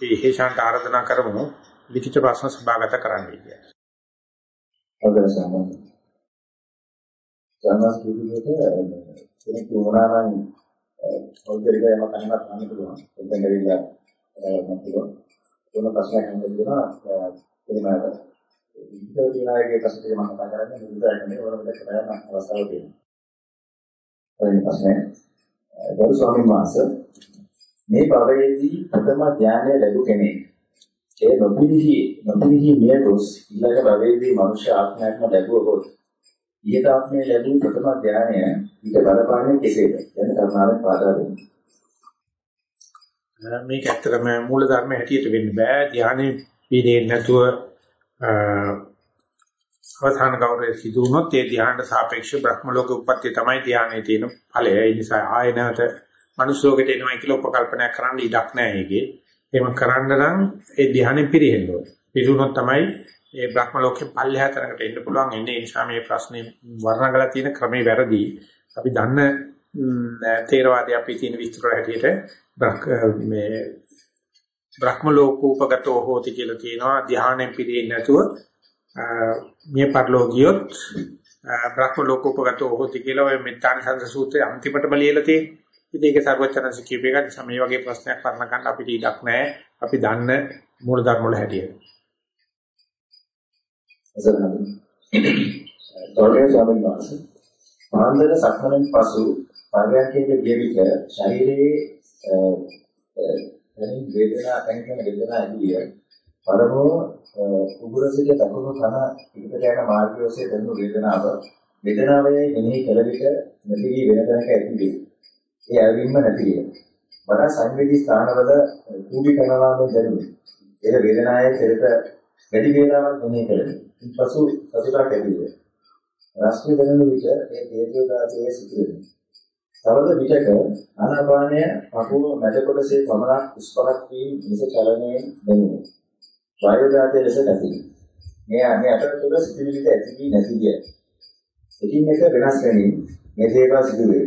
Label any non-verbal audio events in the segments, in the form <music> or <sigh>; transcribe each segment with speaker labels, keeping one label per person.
Speaker 1: ඒ හේෂාන්ට ආරාධනා කරමු ලිඛිත ප්‍රශ්න සභාගත කරන්න කියලා.
Speaker 2: හොඳයි සම්මත. සම්මත විදිහට කෙනෙක් වුණා නම් පොල්දරික යම කන්නත් ගන්න පුළුවන්. එතෙන් ගිහිල්ලා මම පුළුවන්. මොන ප්‍රශ්නයක් හම්බෙන්නවා එනවාද? විතර දිනාගේ ප්‍රශ්න ටික මම කතා කරන්නේ විතරක් නෙවෙයි වරකට කරන්න අවස්ථාවක් තියෙනවා. පළවෙනි ප්‍රශ්නය. ගරු ස්වාමීන් වහන්සේ මේ භවයේදී ප්‍රථම ඥානය ලැබු කෙනෙක් ඒ නොපිරිහි නොපිරිහි මිය ගොස් ඊළඟ භවයේදී මනුෂ්‍ය ආත්මයක්ම ලැබුවොත් ඊට ආත්මය ලැබූ ප්‍රථම ඥානය ඊට බලපාන්නේ කෙසේද? යන කරුණාවෙන් පාදා දෙන්න.
Speaker 1: මේක ඇත්තටම මූල ධර්ම හැටියට වෙන්න බෑ. ධානයේ පිළිදෙන්නේ නැතුව අවධාන ගෞරවය සිදු වුණොත් ඒ ධානයට සාපේක්ෂව බ්‍රහ්ම ලෝක උප්පත්තිය තමයි ධානයේ තියෙන ඵලය. ඒ නිසා ආය නැවත මනුස්ස ලෝකෙට එනවා කියලා උපකල්පනය කරන්න ඉඩක් නැහැ ඒකේ. එහෙම කරන්න නම් ඒ ධානයෙන් පිරෙහෙන්න ඕනේ. පිරුණොත් තමයි ඒ බ්‍රහ්ම ලෝකෙ පල්ලෙහා තරකට එන්න පුළුවන්. එන්නේ ඒ නිසා මේ ප්‍රශ්නේ වර්ණගලා තියෙන ක්‍රමේ වැරදි. අපි දන්න තේරවාදී අපි තියෙන විස්තර හැටියට මේ බ්‍රහ්ම ලෝකෝපගතෝ හෝති කියලා කියනවා ධානයෙන් පිරෙන්නේ නැතුව මේ පරිලෝකියොත් බ්‍රහ්ම ලෝකෝපගතෝ හෝති කියලා ඔය මෙත්තාන සංස සූත්‍රයේ අන්තිමටම ලියලා තියෙනවා. ඉතින් ඒක සර්වචනස කියප එක නිසා මේ වගේ ප්‍රශ්නයක් කරන්න ගන්න අපිට ඉඩක් නැහැ. අපි දන්න මූල ධර්ම වල හැටියට.
Speaker 2: ගෞරවනීය ස්වාමීන් වහන්සේ මාන්දර සක්මණෙන් පසු පරයන්කේ ගිය විට ශරීරයේ දැනින් වේදනා දැනෙන වේදනා ඇතිය පරමෝ උගුර සිට දකුණු කන පිටට යන මාර්ගය ඔස්සේ දැනුණු වේදනාව වේදනාවේ මෙනෙහි කළ විට නැති වී වෙන තැනක ඇති වේ. ඒ ඇවිල්ම නැති වේ. වඩා සංවේදී ස්ථානවල කූඩි කරනවා දැනුනේ. ඒ වේදනාවේ පෙරට වැඩි වේලාවක් මෙනෙහි කළේ. පසු සතුටක් ඇති වේ. රාස්ත්‍රීය දැනුන විට ඒ තේජෝ ධාතුවේ සිටිනවා. තවද විටක ආනාපානය පපුව මැද කොටසේ පමණක් ස්පර්ශ වීම මිස චලනයෙන් දැනුනේ. වායු ධාතයේ ලෙස නැති. මේ මේ අතර තුල සිටිවිලිට ඇති වී නැති විය. එකින් එක වෙනස් වෙමින් මේ දේවල් සිදුවේ.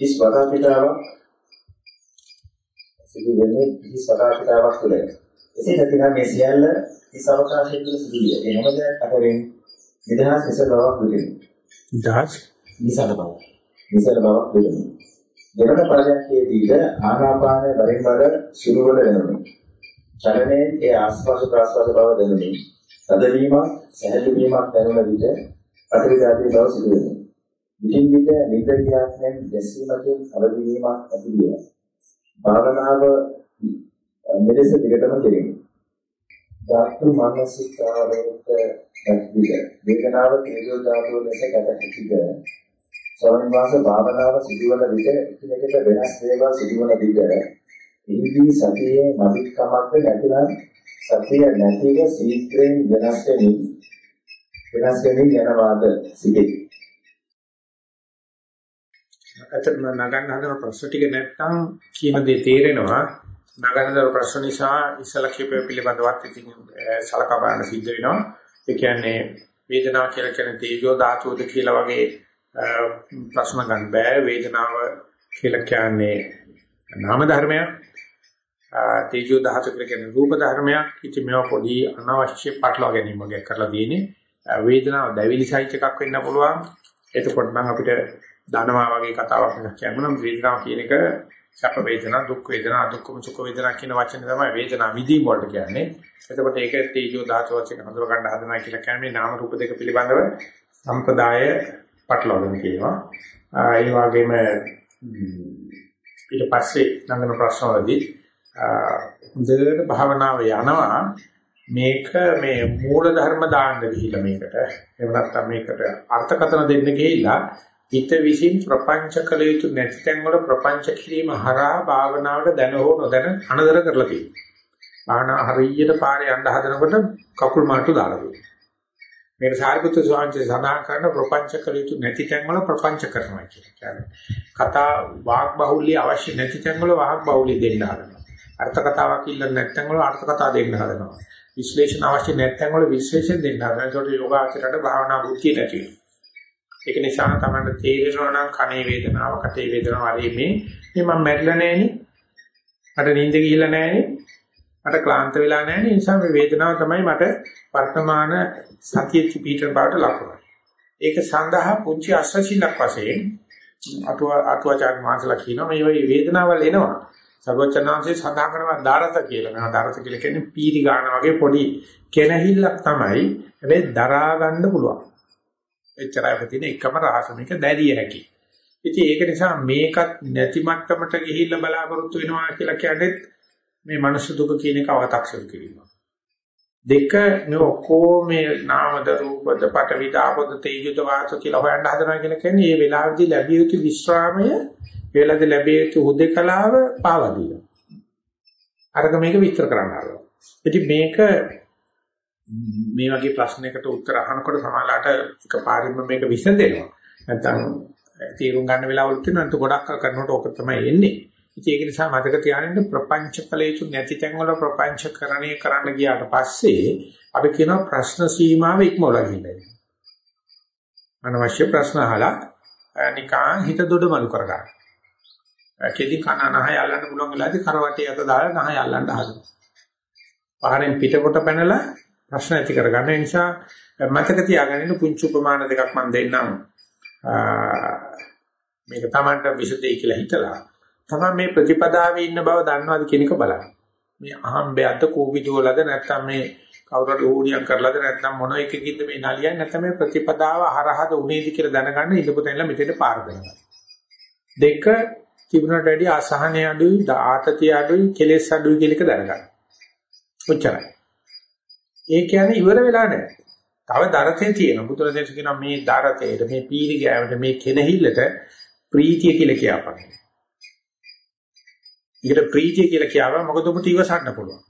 Speaker 2: ඉස් වදාපිටාවක් සිදු වෙන්නේ ඉස් වදාපිටාවක් තුළ. එසේ නැතිනම් මේ සියල්ල ඉස් අවකාශයේ තුල සිදුවිය. ඒ හැම දෙයක් අතරින් නිදහස් නිසල බවක් දුන්නේ.
Speaker 1: නිදහස්
Speaker 2: නිසල බවක්. නිසල බවක් දුන්නේ. දෙවන පරයන්කේදීද ආනාපානය වරින් වර සුරු වල වෙනවා. චලනයේ ඒ ආස්වාද ප්‍රාස්වාද බව දැනුනේ. තදවීමක්, සැහැල්ලු වීමක් දැනුන විට අතිවිදාදී බව සිදු වෙනවා. විටින් විට නිද්‍රියාත්මෙන් දැසීමකින් අවදි වීමක් ඇති වෙනවා. භාවනාව මෙලෙස දිගටම කෙරෙනවා. ධාතු මානසිකාරයට ඇතිද වේදනාව තේජෝ ධාතුව ලෙස ගැටහිද ස්වයං වාස භාවනාව සිදුවන විට එකිනෙකට වෙනස් දේවල් සිදුවන විට ඉන්ද්‍රිය සතියේ මදිකමක්ද නැතිනම් සතිය නැතිව සීක්‍රයෙන් වෙනස් වෙමින් වෙනස් වෙමින් යනවාද සිටේ.
Speaker 1: අතන නගන්න හදන ප්‍රශ්න ටික නැත්තම් කියන දේ තේරෙනවා. නගන්න හදන ප්‍රශ්න නිසා ඉස්සලා කියපේ පිළිබඳවත් ඉතින් සලකා බලන්න සිද්ධ වෙනවා. ඒ කියන්නේ වේදනාව කියලා කියන තේජෝ ධාතුවද කියලා වගේ ප්‍රශ්න ගන්න බෑ. වේදනාව කියලා කියන්නේ නාම ධර්මයක්. තේජෝ ධාතු කියලා කියන්නේ රූප ධර්මයක්. ඉතින් මේවා පොඩි අනවශ්‍ය පටලවා ගැනීම වගේ කරලා තියෙන්නේ. වේදනාව දැවිලි සහිත එකක් වෙන්න පුළුවන්. එතකොට නම් අපිට ධනවා වගේ කතාවක් එකක් කියන්න වේදනාව කියන එක සැප වේදනා, දුක් වේදනා, අදුක්කම සුඛ වේදනා කියන වචන තමයි වේදනා විදීම වලට කියන්නේ. එතකොට ඒක තේජෝ ධාතු වශයෙන් හඳුනා ගන්න හදනවා කියලා කියන්නේ නාම රූප දෙක පිළිබඳව සම්පදාය පටලවගෙන කියනවා. ඒ වගේම ඊට පස්සේ නංගන ප්‍රශ්නවලදී හොඳට භාවනාව යනවා මේක මේ මූල ධර්ම දාන්න ගිහිල්ලා මේකට එහෙම නැත්නම් මේකට අර්ථකථන දෙන්න ගිහිල්ලා හිත විසින් ප්‍රපංච කළ යුතු නැති තැන් වල ප්‍රපංච කිරීම හරහා භාවනාවට දැන හෝ නොදැන අනදර කරලා තියෙනවා. භාවනා හරියට පාරේ යන්න හදනකොට කකුල් මාට්ටු දාලා තියෙනවා. මේක සාරිපුත්‍ර ස්වාමීන් වහන්සේ සඳහන් කරන ප්‍රපංච කළ යුතු නැති තැන් වල ප්‍රපංච කරනවා කියලා කියන්නේ. කතා වාග් බහුල්‍ය අවශ්‍ය නැති තැන් වල වාග් බහුල්‍ය දෙන්න හදනවා. අර්ථ කතාවක් ඉල්ල නැත්නම් වල අර්ථ කතා දෙන්න හදනවා. විශ්ලේෂණ අවශ්‍ය නැත්නම් වල විශ්ලේෂණ දෙන්න හදනවා. ඒකට යෝගාචරයට භාවනා බුද්ධිය නැති වෙනවා. ඒක නිසා තමයි තේරෙනවා නම් කනේ වේදනාව, කටේ වේදනාව හරි මේ මේ මම මැරිලා නෑනේ. මට නිින්ද ගිහිල්ලා නැහැනේ. මට ක්ලාන්ත වෙලා නැහැනේ. ඒ නිසා මේ වේදනාව තමයි මට වර්තමාන සතිය පිටර බවට ලකුණ. ඒක සඳහා පුංචි අස්සසිලක් වශයෙන් අටුව අටුවාචාර්ය මහන්සලා කියනවා මේ වගේ වේදනාවල් එනවා. සර්වචනාංශයේ සඳහන් කරනවා දාරත කියලා. මම දාරත කියලා කියන්නේ පීරි ගන්න වගේ පොඩි කෙනහිල්ලක් තමයි. හැබැයි දරා ගන්න පුළුවන්. එච්චරයි අපිට එකම රහසමික දැරිය හැකි. ඉතින් ඒක නිසා මේකත් නැති මට්ටමට ගිහිල්ලා බලාපොරොත්තු වෙනවා කියලා කියන්නේ මේ මනුෂ්‍ය දුක කියන එක අව탁සල් කිරීම. දෙක මේ ඔක්කොම මේ නාමද රූපද පටවි දාපද තේජුත වාස කියලා හොයන්න හදනවා කියලා කියන්නේ මේ වෙලාවේදී ලැබිය යුතු විශ්‍රාමය වේලද ලැබිය යුතු හුදකලාව පාවා දීලා. අරක මේක විස්තර කරන්න හදනවා. ඉතින් මේක මේ වගේ ප්‍රශ්නයකට උත්තර අහනකොට සමහරලාට එකපාරින්ම මේක විසඳෙනවා. නැත්නම් තීරුම් ගන්න වෙලාවලුත් තියෙනවා. ඒත් ගොඩක් කරනකොට ඕක තමයි එන්නේ. ඉතින් ඒක නිසා මතක තියාගන්න ප්‍රපංච කලේතු නැති තැන් වල ප්‍රපංචකරණය කරන්න ගියාට පස්සේ අපි කියනවා ප්‍රශ්න සීමාව ඉක්මවලා ගිහින්. අනවශ්‍ය ප්‍රශ්න අහලා නිකන් හිත දොඩමලු කරගන්න. කෙදි කන නහය අල්ලන්න පුළුවන් වෙලාවදී කරවටේ අත දාලා නහය අල්ලන්න හදනවා. පහරෙන් පිටකොට පැනලා ප්‍රශ්න ඇති කරගන්න. ඒ නිසා මතක තියාගන්න පුංචි උපමාන දෙකක් මම දෙන්නම්. මේක Tamanට විසදෙයි කියලා හිතලා තමයි මේ ප්‍රතිපදාවේ ඉන්න බව දන්නවද කියන එක බලන්න. මේ අහම්බයක්ද කෝවිදෝලද නැත්නම් මේ කවුරුහරි ඕඩියක් කරලාද නැත්නම් මොන එකකින්ද මේ නලියන්නේ නැත්නම් මේ ප්‍රතිපදාව හරහද උනේද කියලා දැනගන්න ඉඳපොතෙන්ලා මෙතෙන්ට පාර දෙනවා. දෙක තිබුණට වැඩි අසහනය අඩුයි, ආතතිය අඩුයි, කෙලෙස් අඩුයි කියලා එක දැනගන්න. ඔච්චරයි. ඒ කියන්නේ ඉවර වෙලා නැහැ. තව දරතේ තියෙන බුදුරජාණන් කියනවා මේ දරතේට මේ පීරි ගෑවට මේ කෙනහිල්ලට ප්‍රීතිය කියලා කියපන්. ඒකට ප්‍රීතිය කියලා කියවම මොකද ඔබට ඉවසන්න පුළුවන්.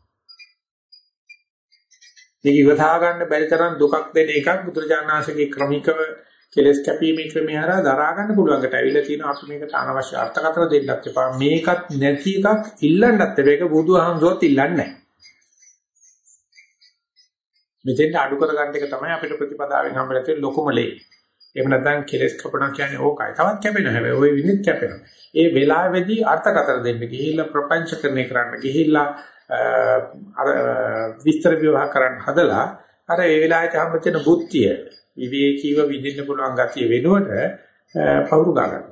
Speaker 1: මේක ඉවසා ගන්න බැරි තරම් දුකක් දෙන එකක් බුදුරජාණන්සේගේ ක්‍රමිකව කෙලස් කැපීමේ ක්‍රමය හරහා දරා ගන්න පුළුවන්කට ඇවිල්ලා තියෙනවා අපි මේකට අනවශ්‍ය අර්ථකථන දෙන්නත් එපා මේකත් නැති එකක් ඉල්ලන්නත් එපා ඒක බුදුහාමුදුරුවෝත් ඉල්ලන්නේ නැහැ මෙතෙන්ට අඩු කරගන්න එක තමයි අපිට ප්‍රතිපදාවෙන් හම්බෙලා තියෙන ලොකුම ලේ. එහෙම නැත්නම් කෙලස් කපනවා කියන්නේ ඕකයි. තවත් කැපෙනවා හැබැයි ওই විනිත් කැපෙනවා. ඒ වෙලාවේදී අර්ථකථන දෙන්න ගිහිල්ලා ප්‍රපංචකරණය කරන්න ගිහිල්ලා අර විස්තර විවාහ කරන්න හදලා අර ඒ වෙලාවට හම්බෙච්ච බුද්ධිය විවේකීව විඳින්න පුළුවන් ගතිය වෙනුවට පවුරු ගන්නවා.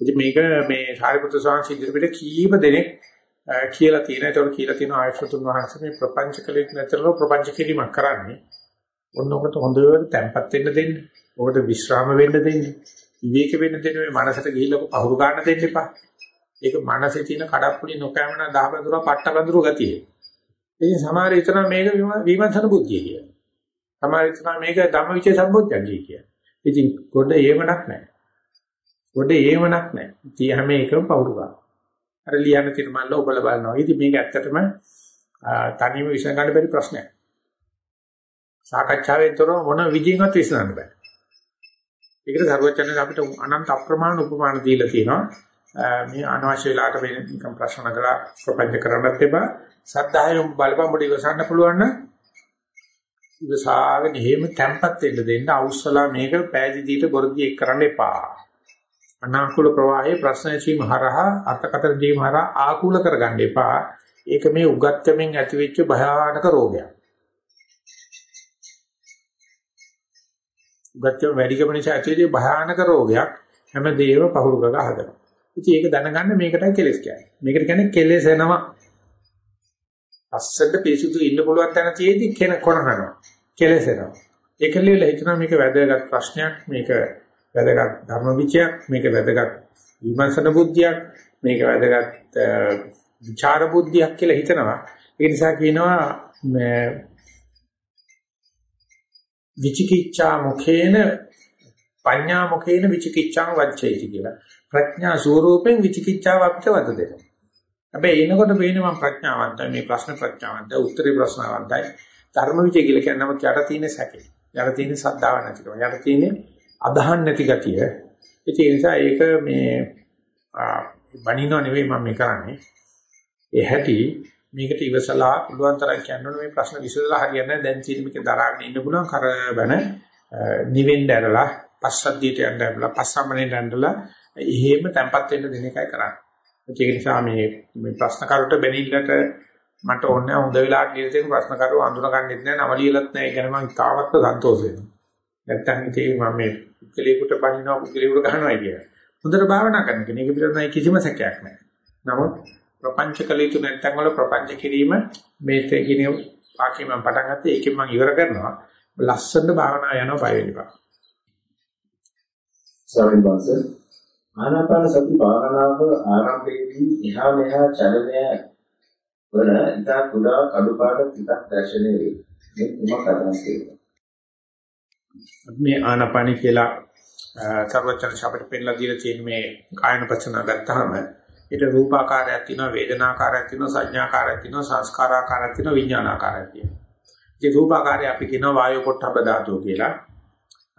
Speaker 1: ඉතින් මේක මේ සාරිපුත්‍ර ස්වාමීන් වහන්සේ ඉදිරියට කීප දෙනෙක් කියලා තියෙනවා. ඒතකොට කියලා තියෙනවා ආයතතුන් වහන්සේ මේ ප්‍රපංච කලෙක් නැතරව ප්‍රපංච කිරීමක් කරන්නේ. ඔන්න ඔකට හොඳට තැම්පත් වෙන්න දෙන්න. ඔකට විශ්‍රාම වෙන්න දෙන්න. විවේක වෙන්න දෙන්න මේ මනසට ගිහිල්ලා අහුරු ගන්න දෙන්න එපා. ඒක මනසේ තියෙන කඩප්පුලි නොකෑමන දහබඳුර පට්ටබඳුර ගතිය. ඉතින් සමහර විතර මේක විමර්ශන බුද්ධිය කියන. සමහර විතර මේක ධම්මවිචේ සම්බොධ්‍යංගිය කියන. ඉතින් කොට ඒවණක් නැහැ. කොට ඒවණක් නැහැ. ඉතින් හැම එකම පවුරු ගන්න. අර ලියන්න තියෙන මල්ල ඔබලා බලනවා. ඉතින් මේක ඇත්තටම තනියම විසඳ ගන්න බැරි ප්‍රශ්නයක්. සාකච්ඡාවෙන් තොරව මොන විදිහකට විසඳන්න බෑ. ඒකට සර්වචනක අපිට අනන්ත අප්‍රමාණ උපමාන දීලා තියෙනවා. මේ අනවශ්‍ය වෙලාවට වෙන නිකම් ප්‍රශ්න කරලා ප්‍රපංච කරන්නත් එපා. සද්ධායෙන් බලපං පොඩි ඉවසන්න පුළුවන් නම් ඉවසාගෙන එහෙම තැම්පත් වෙන්න දෙන්න අවුස්සලා මේක පෑදීදීට බොරදී එක් කරන්න එපා. අනාකූල ප්‍රවාහයේ ප්‍රශ්න ඇසීම හරහා අර්ථකථන දීම හරහා ආකූල කරගන්න එපා. ඒක මේ උගත්කමින් ඇතිවෙච්ච භයානක රෝගයක්. උගත්කම වැඩිකම නිසා ඇතිවෙච්ච භයානක රෝගයක් හැමදේම පහුරු ගග හදනවා. ඉතින් ඒක දැනගන්න මේකටයි කෙලස් කියන්නේ. මේකට කියන්නේ කෙලෙසෙනවා. අස්සෙන්ද පිසුදු ඉන්න පුළුවන් තැන තියේදී කෙන කොනනවා. කෙලෙසෙනවා. ඒකලියල හිතනවා මේක වැදගත් ප්‍රශ්නයක් මේක වැදගත් ධර්ම විචයක් මේක වැදගත් විමර්ශන බුද්ධියක් මේක වැදගත් විචාර බුද්ධියක් කියලා හිතනවා. ඒ නිසා කියනවා විචිකිච්ඡා මුඛේන පඤ්ඤා මුඛේන විචිකිච්ඡාං වච්චේති කියලා. ප්‍රඥා ස්වරූපෙන් විචිකිච්ඡාව අපිට වද දෙනවා. හැබැයි එනකොට වෙන්නේ මම ප්‍රඥාවන්තයි මේ ප්‍රශ්න ප්‍රඥාවන්තයි උත්තරේ ප්‍රශ්නවන්තයි. ධර්ම විචය කියලා කියනම යට තියෙන සැකේ. යට තියෙන සද්ධාව නැතිකම. යට තියෙන අදහන් නැති ගතිය. ඒ නිසා ඒක මේ බණිනව නෙවෙයි මම මේ කරන්නේ. ඒ හැටි මේකට ඉවසලා පුළුවන් තරම් කියන්න මේ ප්‍රශ්න විසඳලා හරියන්නේ දැන් තියෙන මේක දරාගෙන ඉන්න පුළුවන් කරබන නිවෙන්න ඇරලා පස්සද්ධියට යන්න ඇරලා පස්සම්මනේ යන්නලා එහෙම තැම්පත් වෙන්න දෙන එකයි කරන්නේ. ඒක නිසා මේ මේ ප්‍රශ්න කරුට බැනින්නට මට ඕනේ හොඳ වෙලාවට ලියලා තියෙන ප්‍රශ්න කරුව අඳුන ගන්නෙත් නෑ නම ලියලත් නෑ කියන මම තාමත් සන්තෝෂ වෙනවා. නැත්තම් ඉතින් මම මේ පුද්ගලයෙකුට බනිනවා පුද්ගලයෙකුට ගහනවා කියලා. හොඳට භාවනා කරන කෙනෙක් පිළිබඳව කිසිම සැකයක් නෑ. නමුත් ප්‍රපංච කලිතු නැත්තම් වල ප්‍රපංච කිරීම මේ තේ කියන වාක්‍ය මම පටන් ගත්තේ ඒකෙන් මම ඉවර කරනවා. ලස්සනට භාවනා යනවා බය වෙන්න එපා.
Speaker 2: ස්වාමීන් වහන්සේ ආනාපාන සති භාවනාව ආරම්භයේදී එහා මෙහා චලනය වන ඉතා කුඩා කඩුපාඩ ටිකක් දැర్శණය වේ. මේ තුමක් අදහස් කරනවා.
Speaker 1: මේ ආනාපානි කියලා සර්වචන ශබ්ද පෙන්නලා දීලා තියෙන මේ කායන පචන ගත්තාම ඊට රූපාකාරයක් තියෙනවා වේදනාකාරයක් තියෙනවා සංඥාකාරයක් තියෙනවා සංස්කාරාකාරයක් තියෙනවා විඥානාකාරයක් තියෙනවා. ඒ රූපාකාරය අපි කියනවා වායු පොට්ටබ ධාතුව කියලා.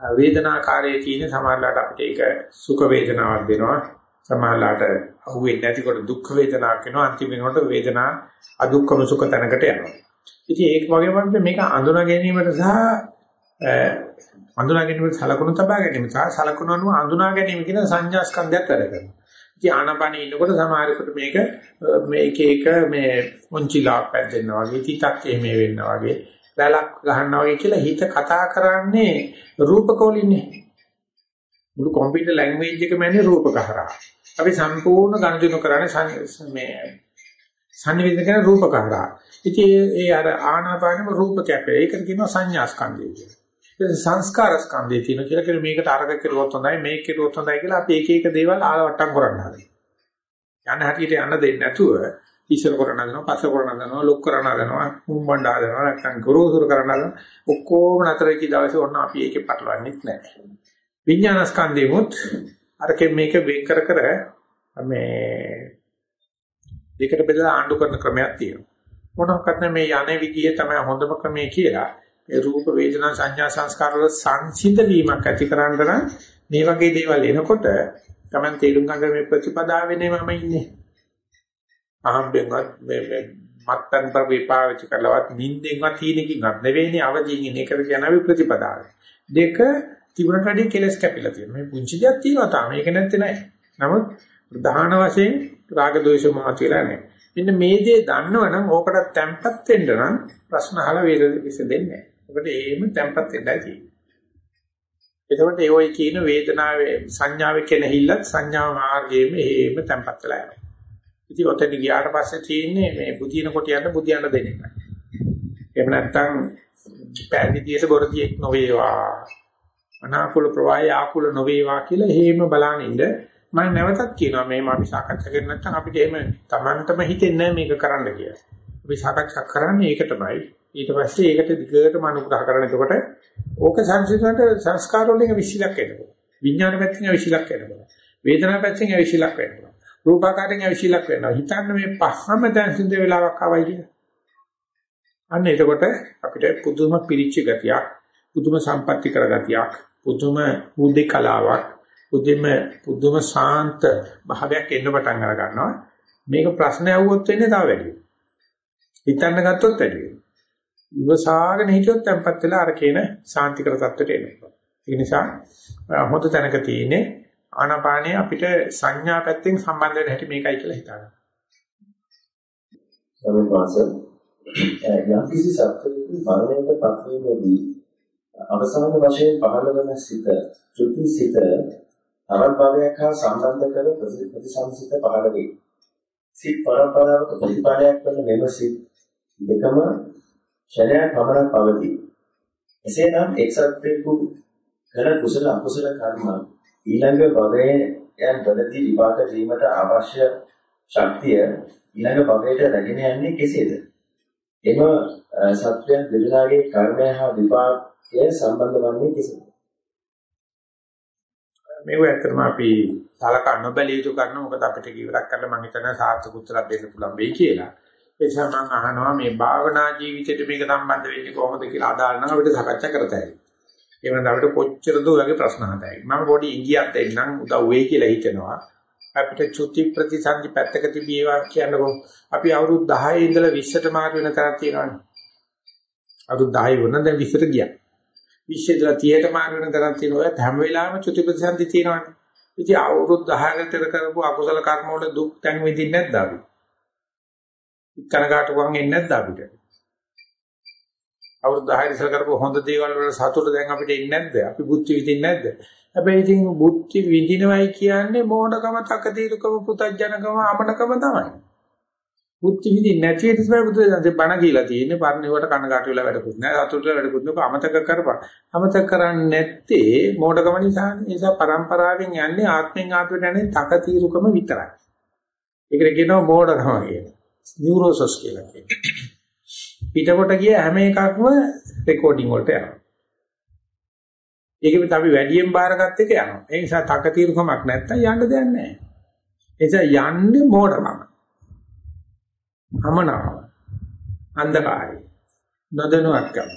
Speaker 1: වේදනාකාරයේ තියෙන සමානලාට අපිට ඒක සුඛ වේදනාවක් දෙනවා. සමානලාට අහුවෙන්නේ නැතිකොට දුක් වේදනාවක් වෙනවා. අන්තිම වෙනකොට වේදනා අදුක්කම සුඛ තැනකට යනවා. ඉතින් ඒක වගේම මේක අඳුනා ගැනීමට සහ අඳුනා ගැනීමට සලකුණු තබා ගැනීම සහ සලකුණු අනුව අඳුනා ගැනීම කියන සංඥා ස්කන්ධයක් වැඩ කරනවා. ඉතින් ආනපනේ ඉන්නකොට සමහරකට මේක මේක එක මේ මොන්චිලා පැද්දෙනවා වගේ තිතක් එහෙම වෙනවා වගේ වැලක් ගහනවා වගේ කියලා හිත කතා කරන්නේ රූපකෝලින්නේ. මුළු කම්පියුටර් ලැන්ග්වේජ් එකම යන්නේ රූපක හරහා. අපි සම්පූර්ණ ගණජන කරන්නේ මේ සංනිවේදනය කරන රූපක හරහා. ඉතින් ඒ අර ආනාපානෙම රූපකයක්. ඒකට කියනවා සංඥා ස්කන්ධය කියලා. ඒ සංස්කාර ස්කන්ධය තියෙන කියලා කියන මේකට අරග කෙරුවොත් හොඳයි මේක කෙරුවොත් හොඳයි කියලා අපි එක එක දේවල් ආලවට්ටම් කරන්න හදනවා. යන්න හැටියට යන්න දෙන්නේ නැතුව ඉස්සර කරන හදනවා පස්ස කරන හදනවා ලොක් කරන හදනවා මුම්බණ්ඩ හදනවා නැත්නම් ගොරෝසුර කරන හදනවා. ඔක්කොම නතර වෙච්ච දවසේ ඔන්න අපි ඒකේ පටලවන්නෙත් නැහැ. විඥානස්කන්ධෙමුත් අරකෙ මේක වෙන් කර කර මේ දෙකට බෙදලා ආණ්ඩු කරන ක්‍රමයක් තියෙනවා. මොනවාක්වත් මේ යන්නේ විදිය තමයි හොඳම ක්‍රමය කියලා ඒ රූප වේදනා සංඥා සංස්කාර වල සංසිඳ වීමක් ඇති කරන්න නම් මේ වගේ දේවල් එනකොට තමයි තේරුම් ගන්න මේ ප්‍රතිපදාවෙනේ මම ඉන්නේ අහම්බෙන්වත් මේ මේ මත්තන් පර විපාවිච්ච කරලවත් නිින්දෙන්වත් හීනකින්වත් නෙවෙයිනේ අවදීන් ඉන්නේ කියලා කියන අපි ප්‍රතිපදාව. දෙක තිබුණට වැඩි කෙලස් කැපිලා තියෙනවා. මේ පුංචි දෙයක් තියෙනවා තාම. මේක නැත්තේ නෑ. නමුත් ප්‍රධාන වශයෙන් රාග දෝෂ මොහොත වෙලා නෑ. මෙන්න මේ දේ දන්නවනම් ඕකට තැම්පත් වෙන්න නම් ප්‍රශ්න අහලා වේද විසඳෙන්නේ නෑ. ඔකට ඒම තැම්පත් වෙන්නයි තියෙන්නේ. එතකොට ඒ ඔය කියන වේදනාවේ සංඥාවේ කෙනහිල්ලත් සංඥා මාර්ගයේම හේම තැම්පත් වෙලා යනවා. ඉතින් ඔතන ගියාට පස්සේ තියෙන්නේ මේ බුදින කොටියන්ට බුදියන්න දෙන එකයි. එහෙම නැත්නම් පැහැදිලියට බොරදියෙක් නොවේවා. අනාකූල ප්‍රවාහය ආකූල නොවේවා කියලා එහෙම බලන ඉඳ මම නැවතත් කියනවා මේ අපි සාකච්ඡා කරන්නේ නැත්නම් අපිට එහෙම Tamanටම හිතෙන්නේ මේක කරන්න කියලා. අපි සාකච්ඡා කරන්නේ ඒක තමයි. ඊට පස්සේ ඒකට දිගටම අනුග්‍රහ කරන. එතකොට ඕක සංසිඳනට සංස්කාර වලින් විශ්ලක් වෙනවා. විඥාන පැත්තෙන් විශ්ලක් වෙනවා. වේදනා පැත්තෙන් විශ්ලක් වෙනවා. රූපාකාරයෙන් ඇවිසිලක් වෙනවා. හිතන්න මේ පහම දැන් සිඳ වෙලාවක් ආවයි කියලා. අන්න එතකොට අපිට පුදුම පිරිච්ච ගතියක්, පුදුම සම්පatti කර ගතියක්, පුදුම බුද්ධි කලාවක්, පුදුම පුදුම ශාන්ත භාවයක් එන්න පටන් අර ගන්නවා. මේක ප්‍රශ්න ඇහුවොත් වෙන්නේ තව වැඩි. හිතන්න ගත්තොත් වැඩි. ඉවසාගෙන හිටියොත් tempත් වෙලා අර කියන සාන්තිකර තත්ත්වයට එනවා. ඒ නිසා හොඳ තැනක තියෙන්නේ ආනාපානිය අපිට සංඥා පැත්තෙන් සම්බන්ධ වෙන හැටි මේකයි කියලා හිතනවා.
Speaker 2: සමහරවිට යම් කිසි සත්‍යයක මරණයට පත්වීමේදී අවසාන වශයෙන් පහළ වෙන සිත, ත්‍ෘති සිත තරක් භාවයක් හා සම්බන්ධ කර ප්‍රතිසංසිත පහළ වේ. සිත් පරම්පරාවක ප්‍රතිපාලයක් වන මෙම සිත් දෙකම ශරයක් පමණක් පවතී. එසේනම් එක් සත්‍යයක කළ කුසල අකුසල කර්ම ඊළඟ භවයෙන් වලදී විපාක දීමට අවශ්‍ය ශක්තිය ඊළඟ භවයට රැගෙන යන්නේ කෙසේද? එම සත්‍යයන් දෙදෙනාගේ කර්මය හා විපාකය සම්බන්ධ වන්නේ කෙසේද?
Speaker 1: මේව ඇත්තටම අපි සලකා නොබැලිය යුතු කරන මොකද අපිට කිවරක් කරලා මම හිතන්නේ සාර්ථක උත්තරයක් දෙන්න පුළුවන් වෙයි කියලා. ඒ නිසා මම අහනවා මේ භාවනා ජීවිතේට මේක සම්බන්ධ වෙන්නේ කොහොමද කියලා අදාළ නම් අපිට සාකච්ඡා කරතයි. ඒ වෙනද අපිට කොච්චර දෝ වගේ ප්‍රශ්න හදයි. මම පොඩි ඉඟියක් දෙන්නම් උදව් වෙයි කියලා හිතනවා. අපිට චුති ප්‍රතිසන්දි පැත්තක තිබීවා කියනකො අපි අවුරුදු 10 ඉඳලා 20ට මාරු වෙන තරක් තියෙනවානේ. අවුරුදු 10 වුණා දැන් 20ට ගියා. 20 ඉඳලා 30ට මාරු වෙන තරක් තියෙනවා. හැම වෙලාවෙම චුති ප්‍රතිසන්දි තියෙනවානේ. ඉතින් අවුරුදු 10කට පෙර කරපු අකුසල කර්ම වල දුක් දැන් විඳින්නේ නැද්ද අපි? කනගාටුකම් එන්නේ නැද්ද අපිට? අවුරුදු 10 ඉස්සර කරපු හොඳ දේවල් වල සතුට දැන් අපිට එන්නේ නැද්ද? අපි බුද්ධි විඳින්නේ නැද්ද? හැබැයි ඉතින් බුද්ධි විඳිනවයි කියන්නේ මෝඩකම, තකතිරකම, පුතඥකම, අමනකම තමයි. බුද්ධි විඳින්නේ නැති වෙද්දී තමයි බුදුරජාණන්සේ බණ කියලා තියෙන්නේ. පරිණිවට කනගාටු වෙලා වැඩකුත් නැහැ. සතුට වෙලා වැඩකුත් නැහැ. අමතක කරපන්. අමතක කරන්නේ නැත්තේ මෝඩකම නිසානේ. ඒ නිසා પરම්පරාවෙන් යන්නේ ආත්මෙන් ආත්මයට යන්නේ තකතිරකම විතරයි. ඒකට කියනවා මෝඩකම කියලා. නියුරෝසස් කියලා කියනවා. පිටකොට ගිය හැම එකක්ම රෙකෝඩින් වලට යනවා. ඒකෙත් අපි වැඩියෙන් බාරගත් එක යනවා. ඒ නිසා තකතිරුකමක් නැත්තම් යන්න දෙයක් නැහැ. ඒ නිසා යන්නේ මෝඩකම. අමනාව. අන්ධකාරය. නොදැනුවත්කම.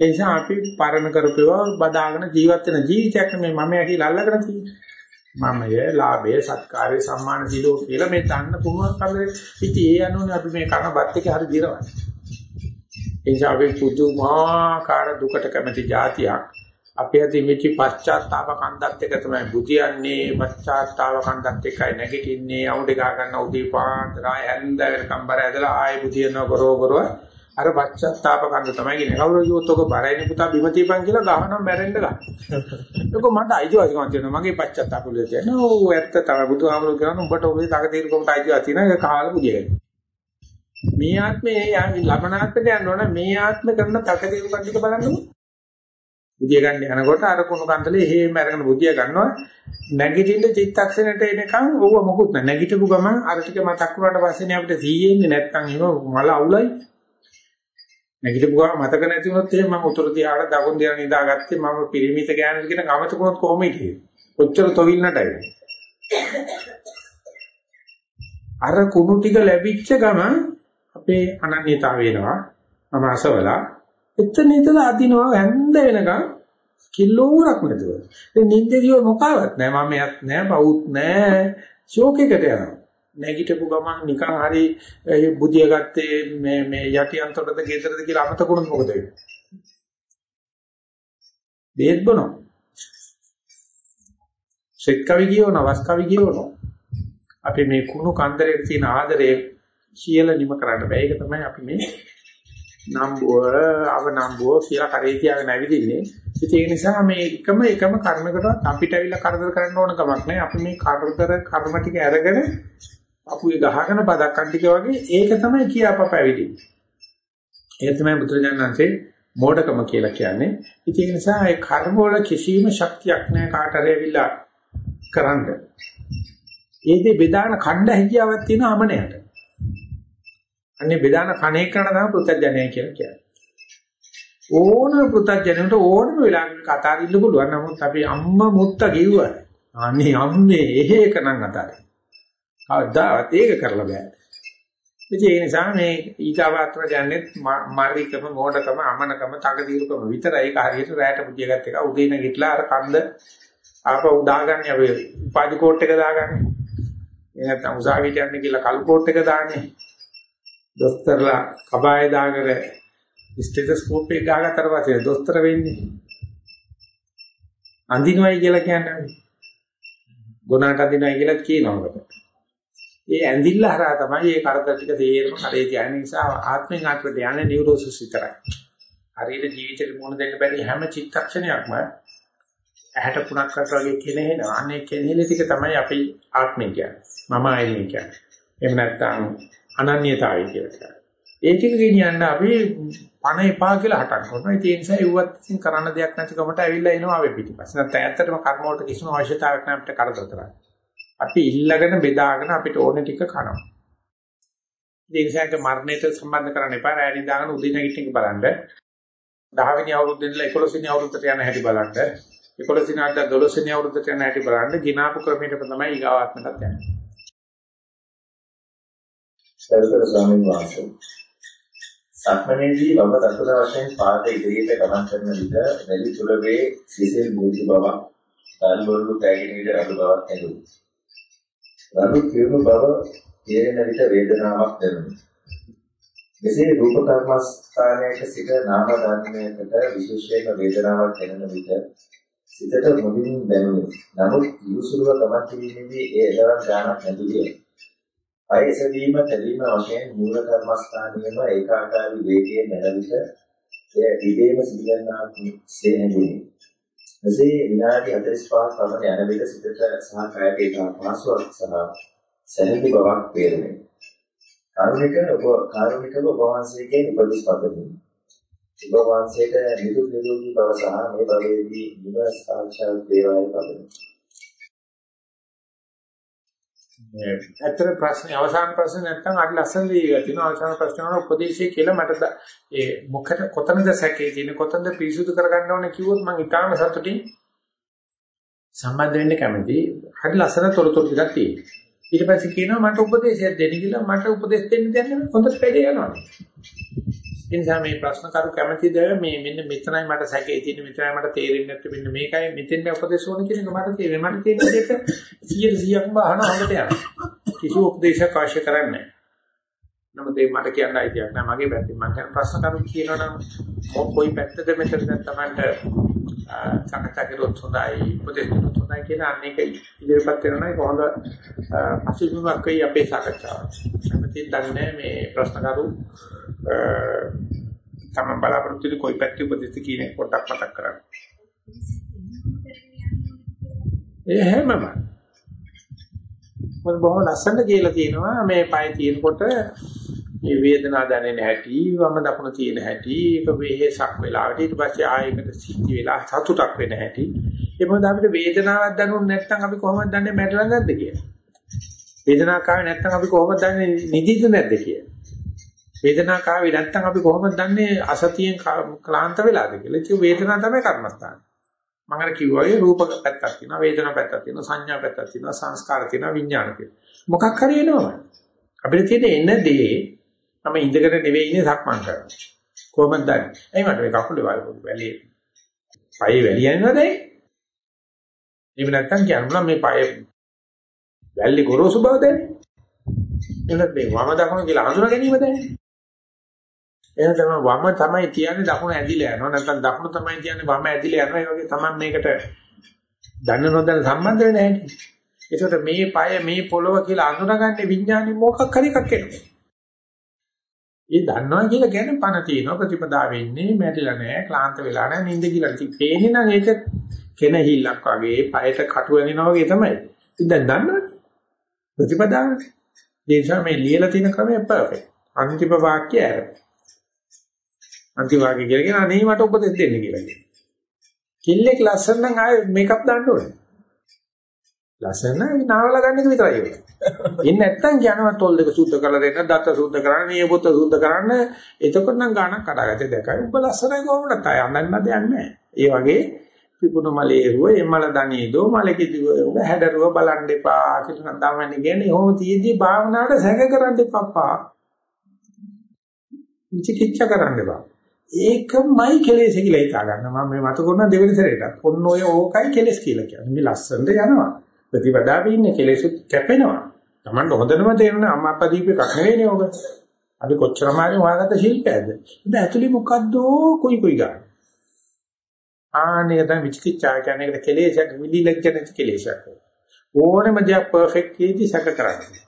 Speaker 1: ඒ නිසා අපි පරණ කරපේවා බදාගෙන ජීවත් වෙන ජීවිතයක් මේ මම ඇහිලා අල්ලගෙන තියෙන්නේ. මමය, ලාභය, සත්කාරය, සම්මාන සිලෝ කියලා මේ තන්න පුළුවන් කලේ ඉතින් ඒ අනුනේ අපි මේ කන බත් එකේ හරි දිරවන්නේ. ඒ නිසා අපි පුදුමාකාර දුකට කැමති જાතියක්. අපේ අතින් මෙච්ච පශ්චාත්තාප කන්දත් එක තමයි බුදියන්නේ පශ්චාත්තාප කන්දත් එකයි නැගිටින්නේ අවුඩ ගා ගන්න උදේ පාන්දර ආය හැන්ද වෙනකම් බර ඇදලා ආය බුදියන කරෝ කරෝ අර පශ්චාත්තාප කන්ද තමයි කියන්නේ කවුරු කිව්වොත් ඔක බරයිනේ පුතා බිම තියපන් කියලා ගහනම් මැරෙන්න ගන්න. ඒක මට අයිතිවාසිකම් තියෙනවා මගේ පශ්චාත්තාප වල තියෙන. ඕ ඇත්ත තමයි බුදුහාමුදුරු කියනවා උඹට ඔබේ තකතිරකමට අයිතිවාසිකම් තියෙනවා ඒක කාල බුදියගෙන. මේ ආත්මේ ලබනාත්මට යන්න ඕන මේ ආත්ම කරන තකතිරකම් ටික බලන්නකෝ. බුදිය ගන්න යනකොට අර කුණු කන්දලේ එහෙම අරගෙන බුදිය ගන්නවා නැගිටින්න චිත්තක්ෂණයට එනකන් ඕව මොකුත් නැහැ නැගිටපු ගමන් අර ටික මතක් වුණාට පස්සේනේ අපිට සීයෙන්නේ නැත්තම් ඒක මල අවුලයි නැගිටපු ගමන් මතක නැති වුණොත් එහෙම මම උතුරු දිහාට දකුණු දිහාට නිදාගත්තේ මම පිරිමිත ගෑනුද කියන ගමතකුණොත් කොහොම හිටියේ කොච්චර තොවිල්නටයි අර කුණු ටික ලැබිච්ච ගමන් අපේ අනන්‍යතාව වෙනවා මම අසවලා එතන ඉඳලා අදිනවා හැන්ද වෙනකන් කිලෝරක් නැතුව. ඉතින් නිින්දේදී මොකවත් නැහැ මම යත් නැහැ බවුත් නැහැ ෂෝක් එකට යනවා. නැගිටපු ගමන් නිකන් හරි බුදිය ගත්තේ මේ මේ යටි අන්තරද ගෙදරද කියලා අමතකුණොත් මොකද වෙන්නේ? බේත් බොනවා. සෙත් කවි කියවනවා, වස් කවි කියවනවා. අපි මේ කුණු කන්දරේ තියෙන ආදරය කියලා නිම කරන්න බෑ. ඒක තමයි අපි මේ නම්බුව අවනම්බුව කියලා කරේ තියාගෙන ඇවිදින්නේ. ඉතින් ඒ නිසා මේ එකම එකම කර්මයකටවත් අපිට ඇවිල්ලා කරදර කරන්න ඕන කමක් නැහැ. අපි මේ කරදර කර්ම ටික අරගෙන අපුවේ ගහගෙන පදක් අන්තික වගේ ඒක තමයි කියාපප ඇවිදින්නේ. ඒ තමයි බුදුරජාණන්සේ මෝඩකම කියලා කියන්නේ. ඉතින් ඒ නිසා ඒ කර්ම වල කිසිම ශක්තියක් නැහැ කාට හරි ඇවිල්ලා කරන්න. ඒකේ බෙදාන කණ්ඩ හැකියාවක් තියෙන අමනයට. අන්නේ බෙදාන කණේ කරන තමයි පෘථජ්ජනය කියලා කියන්නේ. ඕනම පෘථජ්ජනයට ඕනම වෙලාවක කතා ඉන්න පුළුවන්. නමුත් අපි අම්මා මුත්ත කිව්වා. අනේ අම්මේ එහෙක නම් අතාරයි. කවදාවත් ඒක කරලා බෑ. ඉතින් ඒ නිසා මේ ඊගාවාත්‍ර කියන්නේ මාර්ගිකම මොඩකම අමනකම තකදීරුකම විතරයි. ඒක හරියට රැයට පුදිය ගත්ත එක උදේ නැගිටලා අර කන්ද ආපහු දාගන්නේ අපි උපාධි කෝට් එක දාගන්නේ. එහෙ නැත්නම් උසාවියට යන්න කියලා කළු කෝට් එක දාන්නේ. දොස්තරලා කබාය දාගෙන ස්ටෙතස්කෝප් එක ගහගත්තට පස්සේ දොස්තර වෙන්නේ අඳිනවයි කියලා කියන්නේ ගුණාට අඳිනවයි කියලා කියනවාකට ඒ ඇඳිල්ල හරහා තමයි මේ කරදර ටික තේරෙම කරේ තියන නිසා ආත්මෙන් ආත්මට යන්නේ නියුරෝසිස් විතරයි හරියට ජීවිතේ මුණ දෙන්න බැරි හැම චිත්තක්ෂණයක්ම ඇහැට පුණක් කට වගේ කෙනෙහිනවා අනේ කෙනෙහිලි ටික තමයි අපි ආත්මය කියන්නේ මම ආයනේ කියන්නේ එහෙම නැත්නම් අනන්‍යතාවය කියලා කියනවා. ඒකෙන් ගෙනියන්න අපි පණ එපා කියලා හටක් කරනවා. ඒ නිසා ඒවත් ඉතින් කරන්න දෙයක් නැතිකමට ඇවිල්ලා එනවා ආවේ පිටිපස්සේ. නැත්නම් ඇත්තටම කර්ම වලට කිසිම අවශ්‍යතාවයක් නැහැ අපිට කරදර කරන්න. අපි ඉල්ලගෙන බෙදාගෙන අපිට ඕන ටික කනවා. ඒ නිසා ඒක මරණයට සම්බන්ධ කරන්න එපා. රැණි දාගෙන උදින නැගිටින්න බලන්න. 10 වෙනි අවුරුද්දේ ඉඳලා 11 වෙනි අවුරුද්දට යන හැටි බලන්න. 11 වෙනි අවුරුද්ද 12 වෙනි අවුරුද්දට යන හැටි බලන්න. ගිනාපු ක්‍රමයට තමයි ඊගාවාත්මකට යන්නේ.
Speaker 2: සරුතර ස්වාමීන් වහන්සේ සක්මනේදී වම දකුණ වශයෙන් පාද ඉදිරියට ගමන් කරන විට වැලි තුලවේ සිසිල් මුචි බවක් තල්වලු පැගෙන විට රළු බවක් ඇතිවේ. රළු කිරුණු බව තේරෙන විට වේදනාවක් දැනුනි. මෙසේ රූප කර්මස්ථානයක සිට නාම ධර්මයකට විශේෂයෙන්ම වේදනාවක් දැනෙන විට සිතට මුලින් දැනුනේ. නමුත් යොසුරුව ගමන් කිරීමේදී ඒ එතරම් ගානක් නැති විය. අය එසවීම තැබීම වශයෙන් මූල කර්මස්ථානයේම ඒකාකාරී වේගයෙන් නැරවිට එය ඉදීම සිදුවන්නා සේනෙන්නේ. එසේ විනාඩි 45ක් පමණ යන විට සිතට සහ කායට ඒක පහසුවක් සහ සැහැල්ලු බවක් පේන්නේ. කාරුණික ඔබ කාරුණිකව ඔබ වහන්සේගේ උපදෙස් පදමි. ඔබ වහන්සේට නිදුක් නිරෝගී බව සහ මේ භවයේදී නිවන සාක්ෂාත් වේවායි පදමි.
Speaker 1: ඇත්තට ප්‍රශ්නේ අවසාන ප්‍රශ්නේ නැත්තම් අර ලස්සන දේ තියෙනවා. අවසාන ප්‍රශ්න වල උපදේශය කියලා මට ඒ මොකට කොතනද සැකේ තියෙන්නේ කොතනද පිරිසුදු කරගන්න ඕනේ කිව්වොත් මම ඊටාම සතුටින් සම්බන්ධ වෙන්න කැමතියි හරි ලස්සන තොරතුරු ටිකක් තියෙනවා. ඊට පස්සේ කියනවා මට උපදේශයක් දෙන්න කියලා. මට උපදේශ දෙන්න දෙන්න හොඳට වැඩේ යනවා. ඒ නිසා මේ ප්‍රශ්න කරු කැමතිද මේ මෙන්න මෙතනයි මට සැකේ. තියෙන්නේ මෙතනයි මට තේරෙන්නේ නැත්te මෙන්න මේකයි මෙතෙන් උපදේශ ඕන කියන එක මට තේරෙන්නේ. මට තේරෙන දෙක 100%ක්ම අහන හොඳට යනවා. කිසි උපදේශයක් අවශ්‍ය කරන්නේ නැහැ. නමුත් ඒ මට කියන්න අයිතියක් නැහැ. මගේ පැත්තෙන් මම කියන ප්‍රශ්න කරු කියනවනම් කොයි පැත්තද මෙතන තමයි සාකච්ඡා කරුවොත් හොඳයි උපදේශ කරුවොත් හොඳයි කියන අනේක ඉදිරියපත් වෙනවා. ඒක හොඳ පසුබිමක් වෙයි අපේ සාකච්ඡාව. අපි දන්නේ මේ ප්‍රශ්න කරු. තමයි බලාපොරොත්තු වෙන්නේ කොයි පැත්තේ උපදෙස් කියන පොඩ්ඩක් මතක් කරගන්න. ඒ හැමම. මොකද බොහොම ලස්සන කියලා තියෙනවා මේ පය තියෙනකොට. මේ වේදනාව දැනෙන හැටි වම දකුණ තියෙන හැටි ඒක වෙහෙසක් වෙලාවට. ඊට පස්සේ ආයෙකට සිද්ධි වෙලා සතුටක් වෙන හැටි. ඒ මොකද අපිට වේදනාවක් දැනුනේ නැත්නම් අපි කොහොමද දන්නේ මැරෙලා නැද්ද කියලා? වේදනාවක් ආවේ නැත්නම් අපි කොහොමද දන්නේ නිදිද නැද්ද කියලා? වේදනාවක් ආවේ නැත්නම් අපි කොහොමද දන්නේ අසතියෙන් ක්ලාන්ත වෙලාද කියලා. ඒක වේදනාව තමයි කර්මස්ථාන. මම අර කිව්වා රූප පැත්තක් තියෙනවා වේදනා පැත්තක් තියෙනවා සංඥා පැත්තක් තියෙනවා සංස්කාර තියෙනවා විඥාන තියෙනවා. මොකක් හරි එනවා අපිට තියෙන එන දේ මම ඉඳගෙන නෙවෙයි ඉන්නේ සක්මන් කරනවා කොහොමද දන්නේ? එයි මට මේ කකුලේ වල වැලිය? පයේ වැලිය යනවද එහෙම නැත්නම් කියන්න මේ පයේ වැල්ලි ගොරෝසු බව දැනේ එනත් මේ වම දකුණ කියලා හඳුනා ගැනීම දැනේ එහෙනම් තමයි වම තමයි කියන්නේ දකුණ ඇදිලා යනවා. නැත්නම් දකුණ තමයි කියන්නේ වම ඇදිලා යනවා. ඒ වගේ තමයි මේකට දන්න නොදන්න සම්බන්ධ වෙන්නේ නැහැ ඒකට මේ পায় මේ පොළව කියලා අඳුනගන්නේ විඥානේ මොකක් හරි එකක් එනවා. ඒ දන්නවා කියලා කියන්නේ පණ තියෙනවා ප්‍රතිපදා වෙන්නේ මැරිලා නැහැ ක්ලාන්ත වෙලා නැහැ නිින්ද කියලා. ඉතින් පේන්නේ නම් ඒක කෙනහිල්ලක් වගේ পায়ට කටු වෙනවා වගේ තමයි. ඉතින් දැන් දන්නවනේ. ප්‍රතිපදාවනේ. ඒ නිසා මේ ලියලා තියෙන ක්‍රමය පර්ෆෙක්ට් අන්තිම වාක්‍යය ඇරෙයි අන්තිවාගේ කියලා කියන අනේ මට උපදෙස් දෙන්න කියලා කියනවා. කිල්ලෙක් ලස්සන නම් ආයේ මේකප් දාන්න ඕනේ. ලස්සන නාවල ගන්න එක විතරයි ඒක. ඉන්නේ නැත්තම් කියනවා තොල් දෙක සුද්ධ කරලා දෙන්න, දත්ත සුද්ධ කරන්න, නියපොත්ත සුද්ධ කරන්න. එතකොට නම් ගානක් කඩාගත්තේ දැකයි. උඹ ලස්සනයි කොහොමද? තාය අන්නන්න දෙයක් නැහැ. ඒ වගේ පිපුණු මලේරුව එමල දණීදෝ මලකෙදිව ඔබ හැඩරුව බලන් දෙපා කියලා නන්දාමන්නේ කියන්නේ. ඔහොම තියෙද්දි භාවනාවට සැක කරන්න එපා. විචිකිච්ඡා කරන්න එපා. ඒකමයි කෙලෙස් කියලා හිතා ගන්න. මම මේ මත කරන දෙවෙනි සැරේට. ඔන්න ඔය ඕකයි කෙලෙස් කියලා කියන්නේ. මේ ලස්සනට යනවා. ප්‍රතිපදාවේ ඉන්නේ කෙලෙසුත් කැපෙනවා. Tamanට හොඳනම තේරෙන අම්මා අප්පා දීපේ එකක් නෙවෙයිනේ ඔබ. අපි කොච්චර මාරේ හොයාගත්ත ශිල්පයක්ද? ඉතින් ඇතුලේ මොකද්ද කොයි කොයි ගන්න. ආනේ දැන් විචිකිච්ඡා කියන්නේ ඒකට කෙලෙසක් විලිලැජ්ජ නැති කෙලෙසක්. ඕනෙම දෙයක් පර්ෆෙක්ට් කීදී සැක කරන්නේ.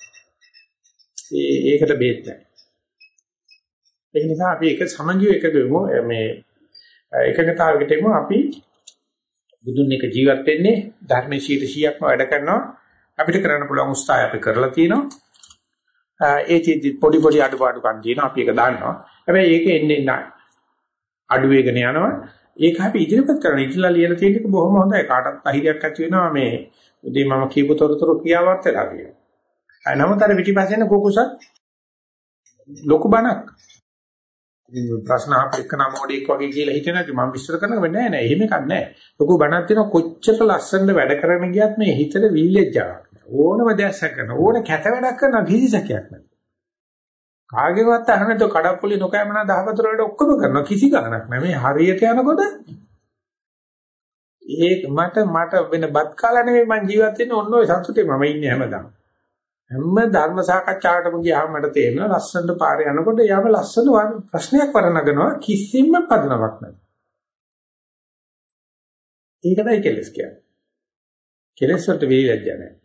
Speaker 1: ඒ ඒකට බේත් නැහැ. ඒක නිසා අපි එක සමගිය එකගෙමු මේ එකගතාවකට එමු අපි බුදුන් එක ජීවත් වෙන්නේ ධර්මයේ 100%ක්ම වැඩ කරනවා. අපිට කරන්න පුළුවන් උත්සාහය අපි කරලා තිනවා ඒ චිත්ති පොඩි පොඩි අඩුපාඩුකම් තියෙනවා අපි ඒක දන්නවා. හැබැයි ඒක එන්නේ නැහැ. අඩු වෙගෙන යනවා. ඒක අපි ඉදිරිපත් කරන ඉట్లా ලියලා තියෙන එක බොහොම හොඳයි. කාටත් අහිරියක් ඇති වෙනවා මේ උදේ මම කියපු තොරතුරු ක්‍රියාවත් වෙලා තියෙනවා නමුත් අර පිටිපස්සෙන් කුකුසත් ලොකු බණක්. ප්‍රශ්න අපේක නම් මොඩෙක් වගේ කියලා හිතේ නැති මම විශ්ල කරනව නෑ නෑ. එහෙම එකක් නෑ. ලොකු බණක් තියෙන කොච්චර ලස්සනට වැඩ කරගෙන ගියත් මේ හිතේ විල්ලෙජ්ජාවක් ඕනම දෙයක් කරන ඕන කැත වැඩක් කරන කිසිසකයක් නෑ. කාගේවත් අහන්නද කඩප්පුලි නොකෑමනා දහවතර වලට ඔක්කොම කරනවා. කිසි ගණනක් නෑ. මේ හරියට යනකොට ඒක මට මට වෙන බත් කාලා නෙමෙයි මං ජීවත් වෙන්නේ. ඔන්න ඔය සතුටේ මම ඉන්නේ හැමදාම. හැම ධර්ම සාකච්ඡාවකටම ගියාම මට තේරෙනවා ලස්සනට පාරේ යනකොට යාම ලස්සන ප්‍රශ්නයක් වරනගනවා කිසිම පදනමක් නැහැ. ඒකටයි කෙලස් කියන්නේ. කෙලස් වලට විලිලැජ්ජ නැහැ.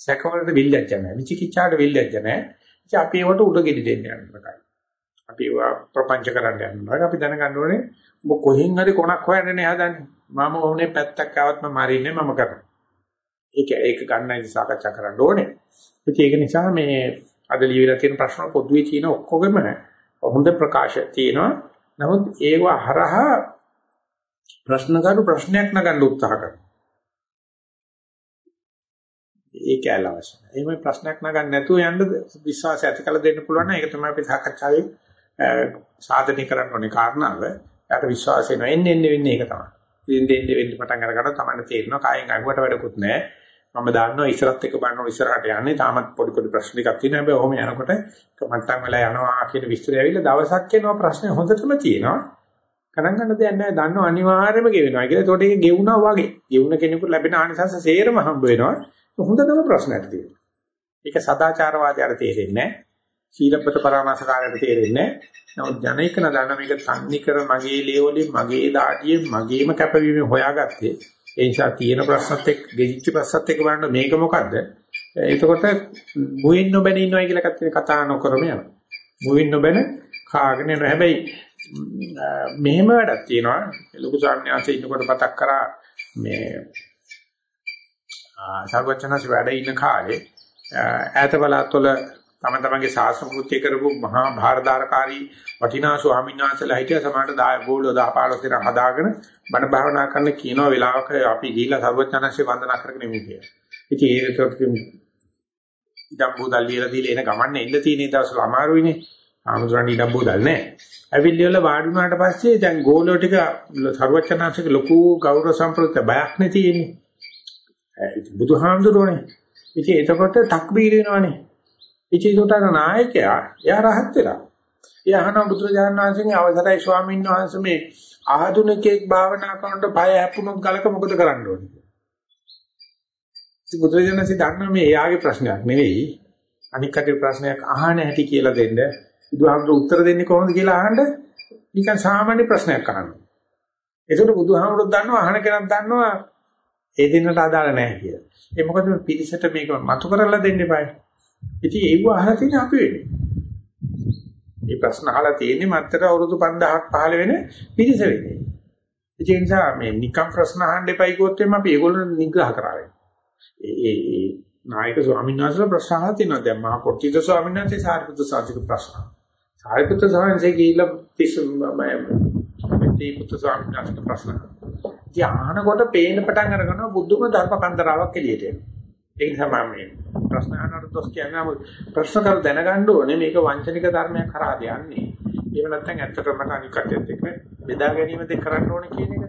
Speaker 1: සැක වලට විලිලැජ්ජ නැහැ. විචිකිච්ඡාට විලිලැජ්ජ නැහැ. ඉතින් අපි ඒවට උඩගෙඩි දෙන්න යනවා. අපි ඒවා ප්‍රපංච කරන්න යනවා. අපි දැනගන්න ඕනේ ඔබ කොහෙන් හරි කොනක් හොයන්නේ හදන්නේ. මම ඕනේ පැත්තක් ආවත් මම මරින්නේ මම කරනවා. ඒක ඒක ගන්නයි සාකච්ඡා කරන්න ඕනේ. ඉතින් ඒක නිසා මේ අද ලියවිලා තියෙන ප්‍රශ්න පොදුවේ තියෙන ඔක්කොගෙම හොඳ ප්‍රකාශ තියෙනවා. නමුත් ඒව හරහා ප්‍රශ්න කරු ප්‍රශ්නයක් නගන්න උත්සාහ කරනවා. ඒක ඇලවශ. එහෙම ප්‍රශ්නයක් නගන්න නැතුව යන්න විශ්වාසය ඇති කළ දෙන්න පුළුවන් නම් ඒක තමයි අපි සාකච්ඡාවේ සාධනය කරන්න ඕනේ කාරණාව. යාට විශ්වාසය නොඑන්නේ එන්නේ වෙන්නේ ඒක තමයි. ඉතින් දෙන්නේ වෙන්න පටන් අරගන්න තමයි තේරෙනවා කායෙන් අඟුවට වැඩකුත් නැහැ. මම දන්නවා ඉස්සරත් එක බලනවා ඉස්සරහට යන්නේ තාමත් පොඩි පොඩි ප්‍රශ්න ටිකක් තියෙනවා. හැබැයි ඔහොම යනකොට මට්ටම් වල යනවා කියන විස්තරය ඇවිල්ලා දවසක් එනවා ප්‍රශ්නේ හොඳටම තියෙනවා. ගණන් ගන්න දෙයක් නැහැ. දන්නව අනිවාර්යයෙන්ම ගෙවෙනවා කියලා. ඒකට ඒක ගෙවුනා වගේ. ගෙවුන කෙනෙකුට ලැබෙන ආනිසංස සේරම හම්බ වෙනවා. හොඳටම ප්‍රශ්නයක් තියෙනවා. ඒක සදාචාරවාදයට තේරෙන්නේ නැහැ. සීලපත පරාමාසකාරයට තේරෙන්නේ නැහැ. නමුත් ජනේකන දන්න මේක තන්නේ කර මගේ ලේවලින් මගේ දාඩිය මගේම කැපවීම හොයාගත්තේ. ඒ නිසා තියෙන ප්‍රශ්නත් එක්ක ගෙදිච්ච ප්‍රශ්නත් එක්ක බලන්න මේක මොකද්ද? එතකොට මුවින් නොබැන ඉන්නවා කියලා කතා කතා නොකරම යනවා. මුවින් නොබැන කාගෙන යනවා. හැබැයි මෙහෙම වැඩක් තියෙනවා. ලොකු සාඥාංශයේ ඉන්නකොට මතක් කරා මේ සර්වචනස් වැඩ ඉන්න කාලේ ඈත බලාත්වල තම තමන්ගේ ශාස්ත්‍ර කෘත්‍ය කරපු මහා භාරදාරකාරී වටිනා ස්වාමීන් වහන්සේලා හිටිය සමානට 10 ගෝලෝ 10 15 දෙනා හදාගෙන බණ භාවනා කරන්න කියනවා වෙලාවක අපි ගිහිල්ලා සර්වඥාන්සේ වන්දනා කරගෙන ඉමු කියලා. ඉතින් ඒකට ඉඩම් බෝදල් ලියලා දීලා එන ගමන්නේ ඉන්න තියෙන දවස්වල අමාරුයිනේ. ආමුදුරන් ඉඩම් බෝදල් නැහැ. ඇවිල්ලි වල වාඩි වුණාට පස්සේ දැන් ගෝලෝ ටික සර්වඥාන්සේක ලොකු ගෞරව සම්ප්‍රදාය බයක් නේ තියෙන්නේ. ඉතින් බුදුහාමුදුරනේ. ඉතින් එතකොට තක්බීර වෙනවනේ. ඉතින් ඒකට අර නායකයා එයා රහත් වෙලා. එයා අහන බුදුරජාණන් වහන්සේගේ අවසරයි ස්වාමීන් වහන්සේ මේ ආධුනිකයෙක් භාවනා කරනකොට පය හැප්පුණොත් ගලක මොකද කරන්න ඕනේ? ඉතින් බුදුරජාණන්සේ දන්නා මේ එයාගේ ප්‍රශ්නයක් නෙවෙයි. අනික් කටේ ප්‍රශ්නයක් අහන්න ඇති කියලා දෙන්න. බුදුහාමුදුරු උත්තර දෙන්නේ කොහොමද කියලා අහන්න නිකන් සාමාන්‍ය ප්‍රශ්නයක් අහනවා. ඒකට බුදුහාමුදුරුත් දන්නවා අහන කෙනක් දන්නවා ඒ දෙන්නට අදාළ නැහැ කියලා. ඒ මොකද පිළිසෙට මේක මතු කරලා දෙන්න eBay. ඉතින් ඒව අහලා තියෙන අපි වෙන්නේ. මේ ප්‍රශ්න අහලා තියෙන්නේ මත්තර අවුරුදු 5000ක් පහළ වෙන පිළිස වෙන්නේ. ඒ නිසා මේ නිකම් ප්‍රශ්න අහන්න එපයි කිව්වොත් එimhe අපි ඒගොල්ලෝ නිග්‍රහ කරාවේ. ඒ ඒ නායක ස්වාමීන් වහන්සේලා ප්‍රශ්න අහලා තියෙනවා. දැන් මහා කොට්ටිත ස්වාමීන් වහන්සේ සාරිපුත්‍ර සාධික ප්‍රශ්න. සාරිපුත්‍ර ස්වාමීන් වහන්සේ ගිහිල්ලා තිස් මම මේ පුත්‍ර ස්වාමීන් වහන්සේට ප්‍රශ්න. ධානකොට පේන පටන් අරගෙන බුදුම ධර්ම කන්දරාවක් එළියට එනවා. ඒ නිසා මම මේ ප්‍රශ්න අහනකොට දොස් කියන්නේ ප්‍රශ්න කර දැනගන්න ඕනේ මේක වංචනික ධර්මයක් කරාද යන්නේ. එහෙම නැත්නම් ඇත්තටම මට අනික් කටයුතු එක්ක බෙදා ගැනීම දෙක කරන්න ඕනේ කියන එක.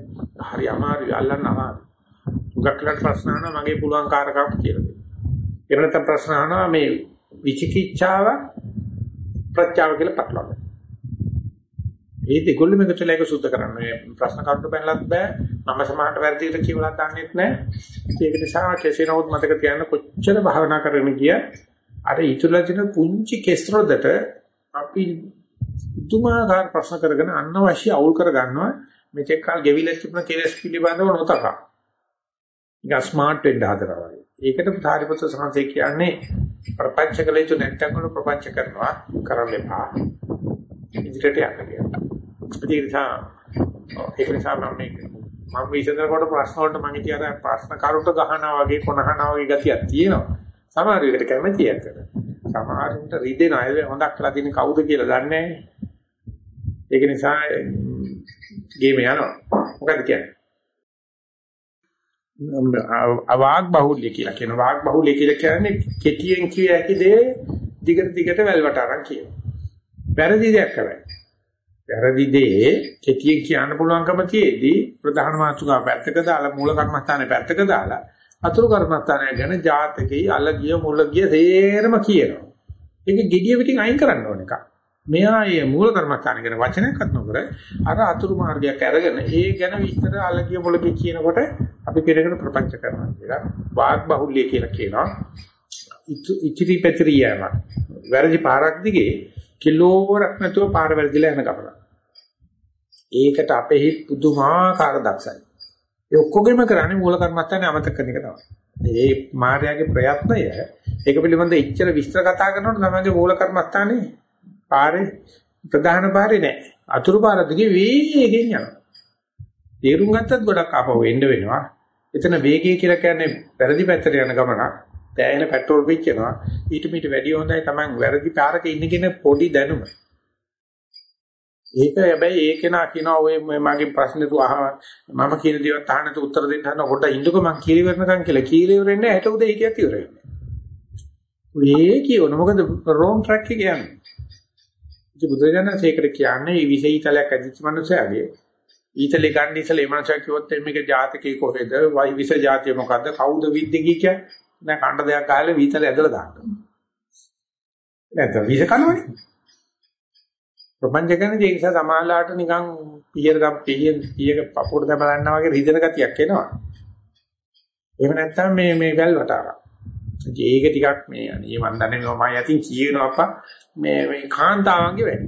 Speaker 1: හරි අමාරුයි අල්ලන්න අමාරුයි. උගක්ලට ප්‍රශ්න අහනවා මගේ පුළුවන් කාර්කම් කියලා දෙන්න. එහෙම නැත්නම් ප්‍රශ්න අහනවා මේ විචිකිච්ඡාව ප්‍රත්‍යාව කියලා පටලවා ඒ දෙකොල්ලම එකතු වෙලා ඒක සුද්ධ කරන්න. මේ ප්‍රශ්න කරුණු බැලලත් බෑ. මම සමාහට වැරදිට කියවලා දන්නෙත් නෑ. ඒක නිසා කෙසේ නමුත් මතක තියාගන්න කොච්චර භාවනා කරගෙන ගිය අර ඉතුරුලා තියෙන පුංචි කෙස්රොදට අපි තුමාකාර ප්‍රශ්න කරගෙන අනවශ්‍ය අවුල් කර ගන්නවා. මෙතෙක් කල් ගෙවිලා තිබුණ කෙලස් පිළිබඳව නොතකා. ඒක ස්මාර්ට් වෙන්න හදනවා වගේ. ඒකට සාරිපුත්‍ර සංසේ කියන්නේ ප්‍රපංච කළ යුතු නැත්නම් ප්‍රපංච කරනවා කරන්න එපා. ඉදිරියට යන්න කියලා. ඒක නිසා ඒක නිසා මම මේක මම විසඳනකොට ප්‍රශ්න වලට මම කියන ප්‍රශ්න කරුට ගහනවා වගේ කොනහනවා වගේ ගතියක් තියෙනවා. සමහර විට කැමැති ඇත්තට. සමහරුන්ට රිදෙන අය හොඳක් කරලා තියෙන කවුද කියලා දන්නේ නැහැ. ඒක නිසා ගේම යනවා. මොකද කියන්නේ? අවාග් බහුල්‍ය කියලා කියන වාග් බහුල්‍ය කියලා කියන්නේ කෙටියෙන් කිය හැකි දේ දිගට දිගට වැල්වට අරන් කියනවා. වැරදි දෙයක් කරන්නේ. වැරදි දේ කෙටියෙන් කියන්න පුළුවන්කම තියේදී ප්‍රධාන මාතෘකාව පැත්තක දාලා මූල කර්මස්ථානේ පැත්තක දාලා අතුරු කර්මස්ථානය ගැන ජාතකේ අලගිය මුලගිය තේරම කියනවා. ඒක gediya පිටින් අයින් කරන්න ඕන එකක්. මෙයා මේ මූල කර්මස්ථාන ගැන වචනයක් කරනකොට අර අතුරු මාර්ගයක් අරගෙන ඒ ගැන විස්තර අලගිය මුලගිය කියනකොට අපි කෙරෙකට ප්‍රපංච කරනවා කියලා. වාග් බහුල්‍ය කියලා කියනවා. ඉචිරි පෙත්‍රියම වැරදි පාරක් දිගේ කිලෝරක් නැතුව පාර වැරදිලා යන ගමන. ඒකට අපේ හිත පුදුමාකාර දක්ෂයි. ඒ ඔක්කොගෙම කරන්නේ මූල කර්මස්ථානේ අමතක කරන එක තමයි. මේ මායාවේ ප්‍රයත්නය ඒක පිළිබඳව ඉච්ඡර විස්තර කතා කරනකොට තමයි මූල කර්මස්ථානේ පාරේ ප්‍රධාන පාරේ නෑ. අතුරු පාර දිගේ වේගෙන් යනවා. තේරුම් ගත්තත් ගොඩක් ආපහු එන්න වෙනවා. එතන වේගය කියලා කියන්නේ වැරදි පැත්තට යන ගමනක්. දැයෙන පෙට්‍රෝල් පිච්චෙනවා. ඊට මීට වැඩිය හොඳයි Taman වැරදි පාරක ඉන්නගෙන පොඩි දැනුම. ඒක හැබැයි ඒක නා කියනවා ඔය මගේ ප්‍රශ්නෙට අහ මම කියන දේවත් අහන්නට උත්තර දෙන්න හදන කොට ඉන්නකො මං කීලිවරනකම් කියලා කීලිවරෙන්නේ ඇට උදේ හිටියත් ඉවර වෙන්නේ. ඔය කියවන මොකද රෝන් ට්‍රැක් එක යන්නේ. ඉතින් බුදුරජාණන් ඒකට කියන්නේ මේ විශේෂීතලයක් ඇදිච්ච මනුස්සයාගේ ඊතලේ ගන්න ඉතලේ මනුස්සයා කිව්වොත් මේක ජාතකේ කොහෙද වයි විස ජාතිය මොකද්ද කවුද විද්දේ කිය දැන් කණ්ඩ දෙයක් කාලේ වීතල ඇදලා දාන්න. නැත්නම් විස කනවනේ. ප්‍රපංච කරන දේ නිසා සමාහලාට නිකන් පියර ගම් පිය පියක පපුවට දමලන්නා වගේ රිදෙන ගතියක් එනවා. එහෙම නැත්නම් මේ මේ වැල් වටාරා. ඒක ටිකක් මේ අනේ මන් දන්නේ මම යතින් කියනවා අප්පා මේ මේ කාන්තාවන්ගේ වැඩ.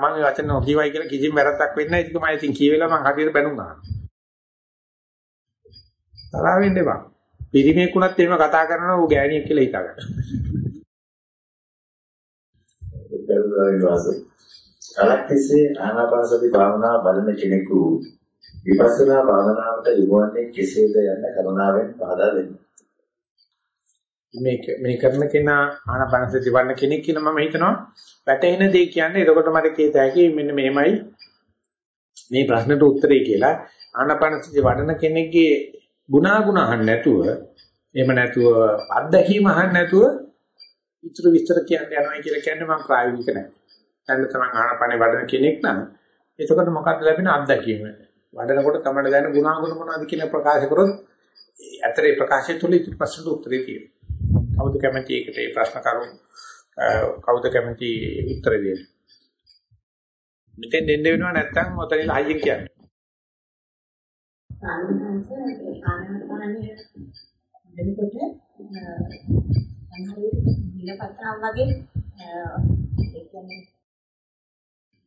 Speaker 1: මම වචන නොකියවයි කියලා කිසිම වැරද්දක් වෙන්නේ නැහැ. ඒක මම ඉතින් කියවෙලා මම හරියට බැනුම් ගන්නවා. තරහ වෙන්න එපා. පිරිමේකුණත් එහෙම කතා කරනවා ඌ ගෑණියෙක් කියලා හිතාගන්න.
Speaker 2: ගරුකාරී වාසය. කලක් තිස්සේ ආනාපානසති භාවනාව බලන කෙනෙකු විපස්සනා භාවනාවට යොමුවන්නේ කෙසේද යන්න කරුණාවෙන් පහදා දෙන්න.
Speaker 1: මේ මේ කරන කෙනා ආනාපානසති වඩන කෙනෙක් කියලා මම හිතනවා වැටෙන දේ කියන්නේ එතකොට මට කියත හැකි මෙන්න මෙහෙමයි මේ ප්‍රශ්නට උත්තරේ කියලා ආනාපානසති වඩන කෙනෙක්ගේ ගුණාගුණ අහන්න නැතුව එහෙම නැතුව අත්දැකීම අහන්න නැතුව ඉතුරු විස්තර කියන්න යනවා කියලා කියන්නේ මම ප්‍රායෝගික නැහැ. දැන් තමයි ආනාපානේ වඩන කෙනෙක් නම් එතකොට මොකක්ද ලැබෙන අත්දැකීම? වඩනකොට තමයි දැන ගුණාගුණ මොනවද කියන ප්‍රකාශ කරොත් ඇතරේ ප්‍රකාශය තුළ ඉතුරු ප්‍රශ්නට උත්තරේ තියෙනවා. කවුද කැමති ඒකට ඒ ප්‍රශ්න කරුන් කවුද කැමති උත්තරේ දෙන්න? මෙතෙන් දෙන්න වෙනවා නැත්නම් ඔතනින් හයියෙන් කියන්නේ.
Speaker 3: සාමාන්‍යයෙන් ආනාපානය දෙනකොට නිලපත්‍රම් වගේ ඒ කියන්නේ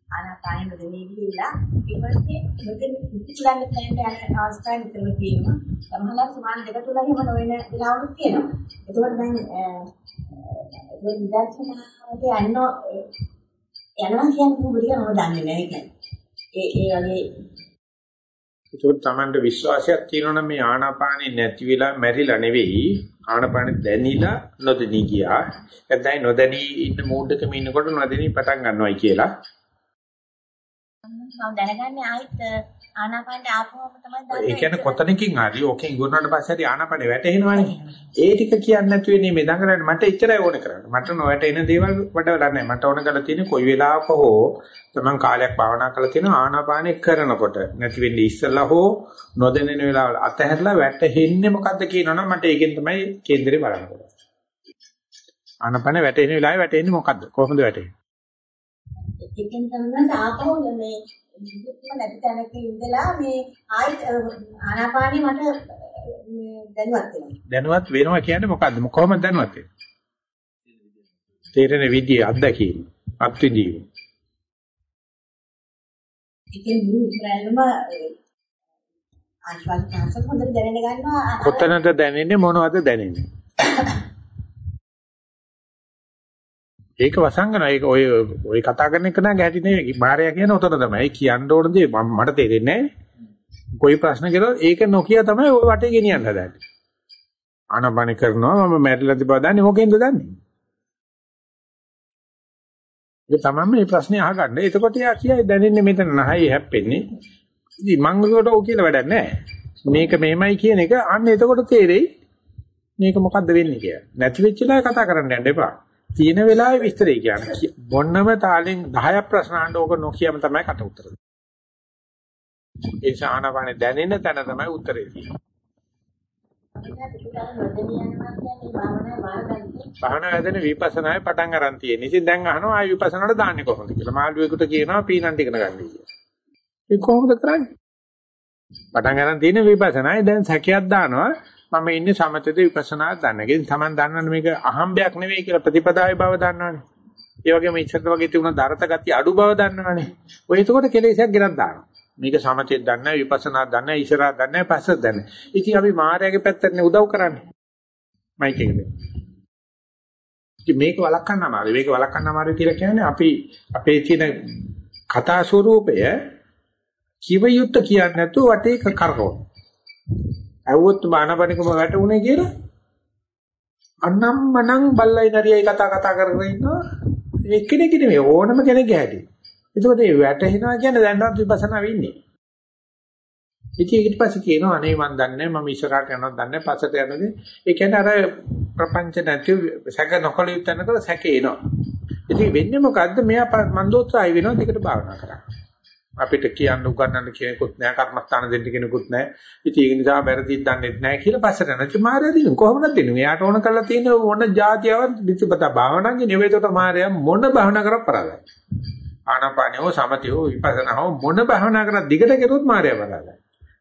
Speaker 3: ආනාපානෙ නොදෙනී ගිහිල්ලා ඊපස්සේ මෙතන ඉතිරිලන්න තැනට යන අවස්ථාව විතරම තියෙනවා. සමහරවිට සමාන දෙක තුන එහෙම නොවන වෙලාවලුත් තියෙනවා. ඒකෝට දැන් ඒ විදර්ශනාවට යන්න යනවා කියන්නේ මොකද මම දන්නේ නැහැ කියන්නේ. ඒ ඒ වගේ
Speaker 1: ඒක තමන්ට විශ්වාසයක් තියෙනවනම් මේ ආනාපානෙ නැති වෙලා මැරිලා නෙවෙයි ආනාපානෙ දැනිලා නොදෙනී ගියා. නැත්නම් නොදැනී ඉන්න මූඩ් එකක ඉන්නකොට නොදෙනී පටන් ගන්නවයි කියලා.
Speaker 3: මම දැනගන්නේ ආයිත් ආනාපානට ආපුවම තමයි දන්නේ.
Speaker 1: ඒ කියන්නේ කොතනකින් හරි ඕකෙන් ඉවරනට පස්සේ හරි ආනාපානෙ වැටෙනවනේ. ඒ ටික කියන්නේ නැතු වෙන්නේ මේ දඟලන්නේ මට එච්චරයි ඕනේ කරන්නේ. මට නොවැටෙන දේවල් වඩවලා නැහැ. මට ඕන කරලා තියෙන්නේ කොයි වෙලාවක හෝ තමන් කාලයක් භාවනා කරලා තියෙන ආනාපානෙ කරනකොට නැති වෙන්නේ ඉස්සලා හෝ නොදැනෙන වෙලාවල අතහැරලා වැටෙන්නේ මොකද්ද කියනවනම් මට ඒකෙන් තමයි කේන්දරේ බලන්න පුළුවන්. ආනාපානෙ වැටෙන වෙලාවේ වැටෙන්නේ මොකද්ද? කොහොමද වැටෙන්නේ?
Speaker 3: ඒකෙන් තමයි ආපහු මේ නැති තැනක ඉඳලා මේ ආයෙත් ආනාපානෙ මට මේ දැනුවත් වෙනවා.
Speaker 1: දැනුවත් වෙනවා කියන්නේ මොකද්ද? කොහොමද දැනුවත් වෙන්නේ? තේරෙන විදිය අත්දැකීම, අත්විඳීම.
Speaker 3: මුළු ඉස්රායලම ආශ්වාස ප්‍රශ්වාස හොඳට දැනෙන්න ගන්නවා.
Speaker 1: කොතනද දැනෙන්නේ මොනවද දැනෙන්නේ? ඒක වසංගන ඒක ඔය ඔය කතා කරන එක නෑ ගැටි නෙවෙයි. මාර්යා කියන උතන තමයි. කියන්න ඕන දේ මට තේරෙන්නේ නෑ. કોઈ ප්‍රශ්න කළොත් ඒක නොකිය තමයි ඔය වටේ ගෙනියන්න හදන්නේ. ආනපන කරනවා මම මැරිලාද බව දන්නේ මොකෙන්ද දන්නේ? ඒක තමයි මේ ප්‍රශ්නේ අහගන්න. එතකොට යා කියයි දැනෙන්නේ මෙතන නහයි හැප්පෙන්නේ. ඉතින් මං උකට ඔය කියලා වැඩක් නැහැ. මේක මෙහෙමයි කියන එක අන්න එතකොට තේරෙයි මේක මොකද්ද වෙන්නේ කියලා. නැති වෙච්ච වෙලාවේ කතා කරන්න යන්න එපා. තියෙන වෙලාවේ විස්තරය කියන්නේ. බොන්නම තාලෙන් 10ක් ප්‍රශ්න අහන්න ඕක නොකියම තමයි කට උත්තර දෙන්නේ. ඒ ශානවනේ දැනෙන තැන තමයි උත්තරේ තියෙන්නේ. භාවනා වැඩෙන විපස්සනායේ පටන් ගන්න තියෙන. ඉතින් දැන් අහනවා ආයි විපස්සනාට දාන්නේ කොහොමද කියලා. මාළුවෙකුට කියනවා පීනන්ට ඉගෙන ගන්න කියලා. ඒ කොහොමද කරන්නේ? පටන් ගන්න තියෙන විපස්සනායේ දැන් සැකයක් දානවා. මම ඉන්නේ සමතේද විපස්සනාද දන්නේ. ඉතින් Taman දන්නවනේ මේක අහම්බයක් නෙවෙයි කියලා ප්‍රතිපදාවේ බව දන්නවනේ. ඒ වගේම ඉස්සර වගේ තිබුණ දරත ගතිය අඩු බව දන්නවනේ. ඔය එතකොට කෙලෙසයක් ගෙනත් දානවා. මේක සමතේ දන්නේ නැහැ, විපස්සනා දන්නේ නැහැ, ඉෂරා දන්නේ නැහැ, පස්ස දන්නේ නැහැ. ඉතින් අපි මායාවේ පැත්තටනේ උදව් කරන්නේ. මයික් එකේ. ඉතින් මේක වළක්වන්න අමාරුයි. මේක වළක්වන්න අමාරුයි කියලා කියන්නේ අපි අපේ තියෙන කතා ස්වරූපය කිව යුත්ත කියන්නේ නැතුව වටේ කරකවන. ඇව්වොත් මානපනිකම වැටුනේ කියලා අනම්මනම් බල්ලයි නරියයි කතා කතා කරගෙන ඉන්නවා. එක්කෙනෙක් නෙමෙයි ඕනම කෙනෙක්ගේ හැටි. ඒකෝට මේ වැටෙනවා කියන්නේ දැන්නවත් විපස්සනා වෙන්නේ. ඉතින් ඊට පස්සේ කියනවා අනේ මන් දන්නේ මම ඉස්සරහට යනවද දන්නේ පස්සට යනවද ඒ කියන්නේ අර ප්‍රපංච නැති සැක නොකල යුත්තනකල සැක එනවා. ඉතින් වෙන්නේ මොකද්ද මෙයා මන්දෝත්සාහය වෙනවා දිකට භාවනා කරා. අපිට කියන්න උගන්නන්න කෙනෙකුත් නැහැ කර්මස්ථාන දෙන්න කෙනෙකුත් නැහැ. ඉතින් ඒක නිසා වැරදිත් දන්නේ නැහැ කියලා පස්සට යනවා. ඉතින් මාර්යා දිනු කොහොමද දෙන්නේ? එයාට ඕන කරලා තියෙන මොන જાතියවත් විචපත භාවනාවේ නෙවෙයිතොට මාර්යා මොන භාවනා කරක් පරාදයි. ආනාපානියෝ සමතියෝ විපස්සනාව මොන භාවනා කරලා දිගට කෙරුවොත් මාර්යා පරාදයි.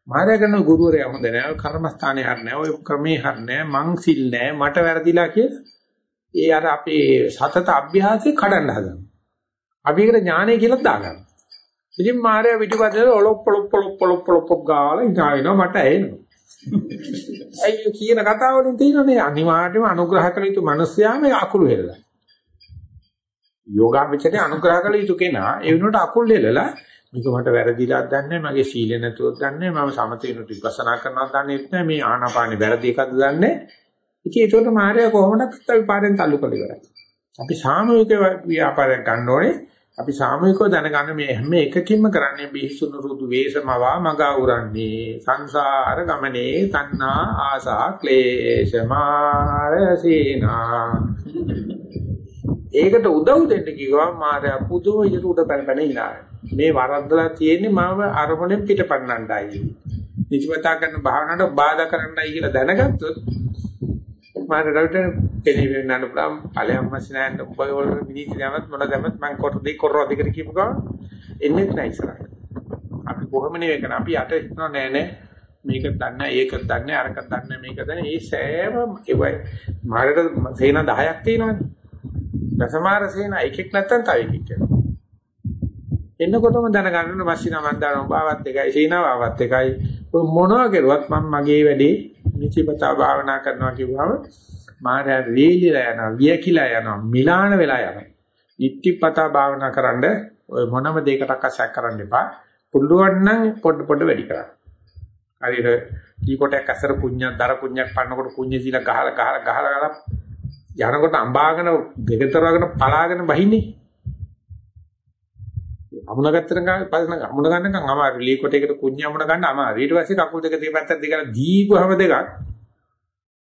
Speaker 1: මාර්යා කරන ගුරුවරයා හොඳ නැහැ. කර්මස්ථානේ හර නැහැ. ඔය ක්‍රමේ හර නැහැ. මං සිල් නැහැ. මට වැරදිලා කියලා. ඒ අර අපේ සතත අභ්‍යාසේ කඩන්න හදනවා. අපි ඒකට ඥානය කියලා දාගන්නවා. ඉතින් මාර්යා පිටිපස්සේ ඔලොප් පොලොප් පොලොප් පොලොප් පොලොප් ගාලා ඉඳාගෙන මට ඇහෙනවා. අයි කියන කතාව වලින් තියෙනනේ අනිවාර්යයෙන්ම අනුග්‍රහ කළ යුතු මිනිස්යා මේ අකුළු හෙලලා. යෝගාවචරයේ අනුග්‍රහ කළ යුතු කෙනා ඒ වෙනුවට අකුල් හෙලලා මේක මට වැරදිලා දන්නේ මගේ සීලෙ නැතුවක් දන්නේ මම සමතේනට විපස්සනා කරනවා දන්නේ නැහැ මේ ආනාපානෙ වැරදි එකක්ද දන්නේ. ඉතින් ඒකට මාර්යා කොහොමද අපි පාරෙන් තල්ලු කළ ඉවරයි. අපි සාමූහික ව්‍යාපාරයක් ගන්න ඕනේ අපි සාමූහිකව දැනගන්න මේ හැම එකකින්ම කරන්නේ බිහිසුණු රුදු වේසමවා මගා උරන්නේ සංසාර ගමනේ තණ්හා ආසා ක්ලේශ මාරසීනා ඒකට උදව් දෙන්න කිව්වා මාර්යා පුදුම විදිහට උඩ පැන පැන ඉන්නවා මේ වරද්දලා තියෙන්නේ මාව අරමුණෙන් පිටපන්නණ්ඩයි. නිතිපතා කරන භාවනාවට බාධා කරන්නයි කියලා දැනගත්තොත් මාර රවිට කෙලි වෙන්නන්න පුළුවන් ඵලයන් වශයෙන් උඹ වල විනිශ්චය දැමත් මොන දැමත් මම කොට දෙක කරනවා දෙකට කියපු ගමන් එන්නේ නැහැ ඉස්සරහට. අපි කොහොම නෙවෙයි කරන්නේ අපි යට හිතනවා නෑ නෑ මේක දන්නේ ඒක දන්නේ අරක දන්නේ මේක දන්නේ ඒ සෑම ඒවයි මාරට සේන 10ක් තියෙනවානේ. දසමාර සේන එකෙක් නැත්තම් තව එකෙක් යනවා. එන්නකොටම දැනගන්න මස්සිනා මන්දාරම් බාවත් එකයි සීනාවාවත් එකයි මොනවා කරුවත් මම මගේ වැඩේ නිචිපතා භාවනා කරනවා කිව්වම මායя වේලිලා යනවා වියකිලා යනවා මිලාන වෙලා යනවා. නිත්‍යපතා භාවනා කරන්න ඔය මොනම දෙයකට අසක් කරන්න එපා. පුළුවන් නම් පොඩ පොඩ වැඩි කරන්න. හරියට කී කොටයක් අසර පුඤ්ඤ දර පුඤ්ඤක් පන්නකොට පුඤ්ඤ සීලා ගහලා ගහලා ගහලා ගහලා යනකොට අඹාගෙන දෙකතරවගෙන පලාගෙන බහින්නේ. අමුණ ගත්තට පස්සේ අමුණ ගන්නකම් අමාරු ලී කොටයකට කුණ්‍ය අමුණ ගන්න අමාරු. ඊට පස්සේ කකුල් දෙක දෙපැත්තට දෙකලා දීපුවම දෙකක්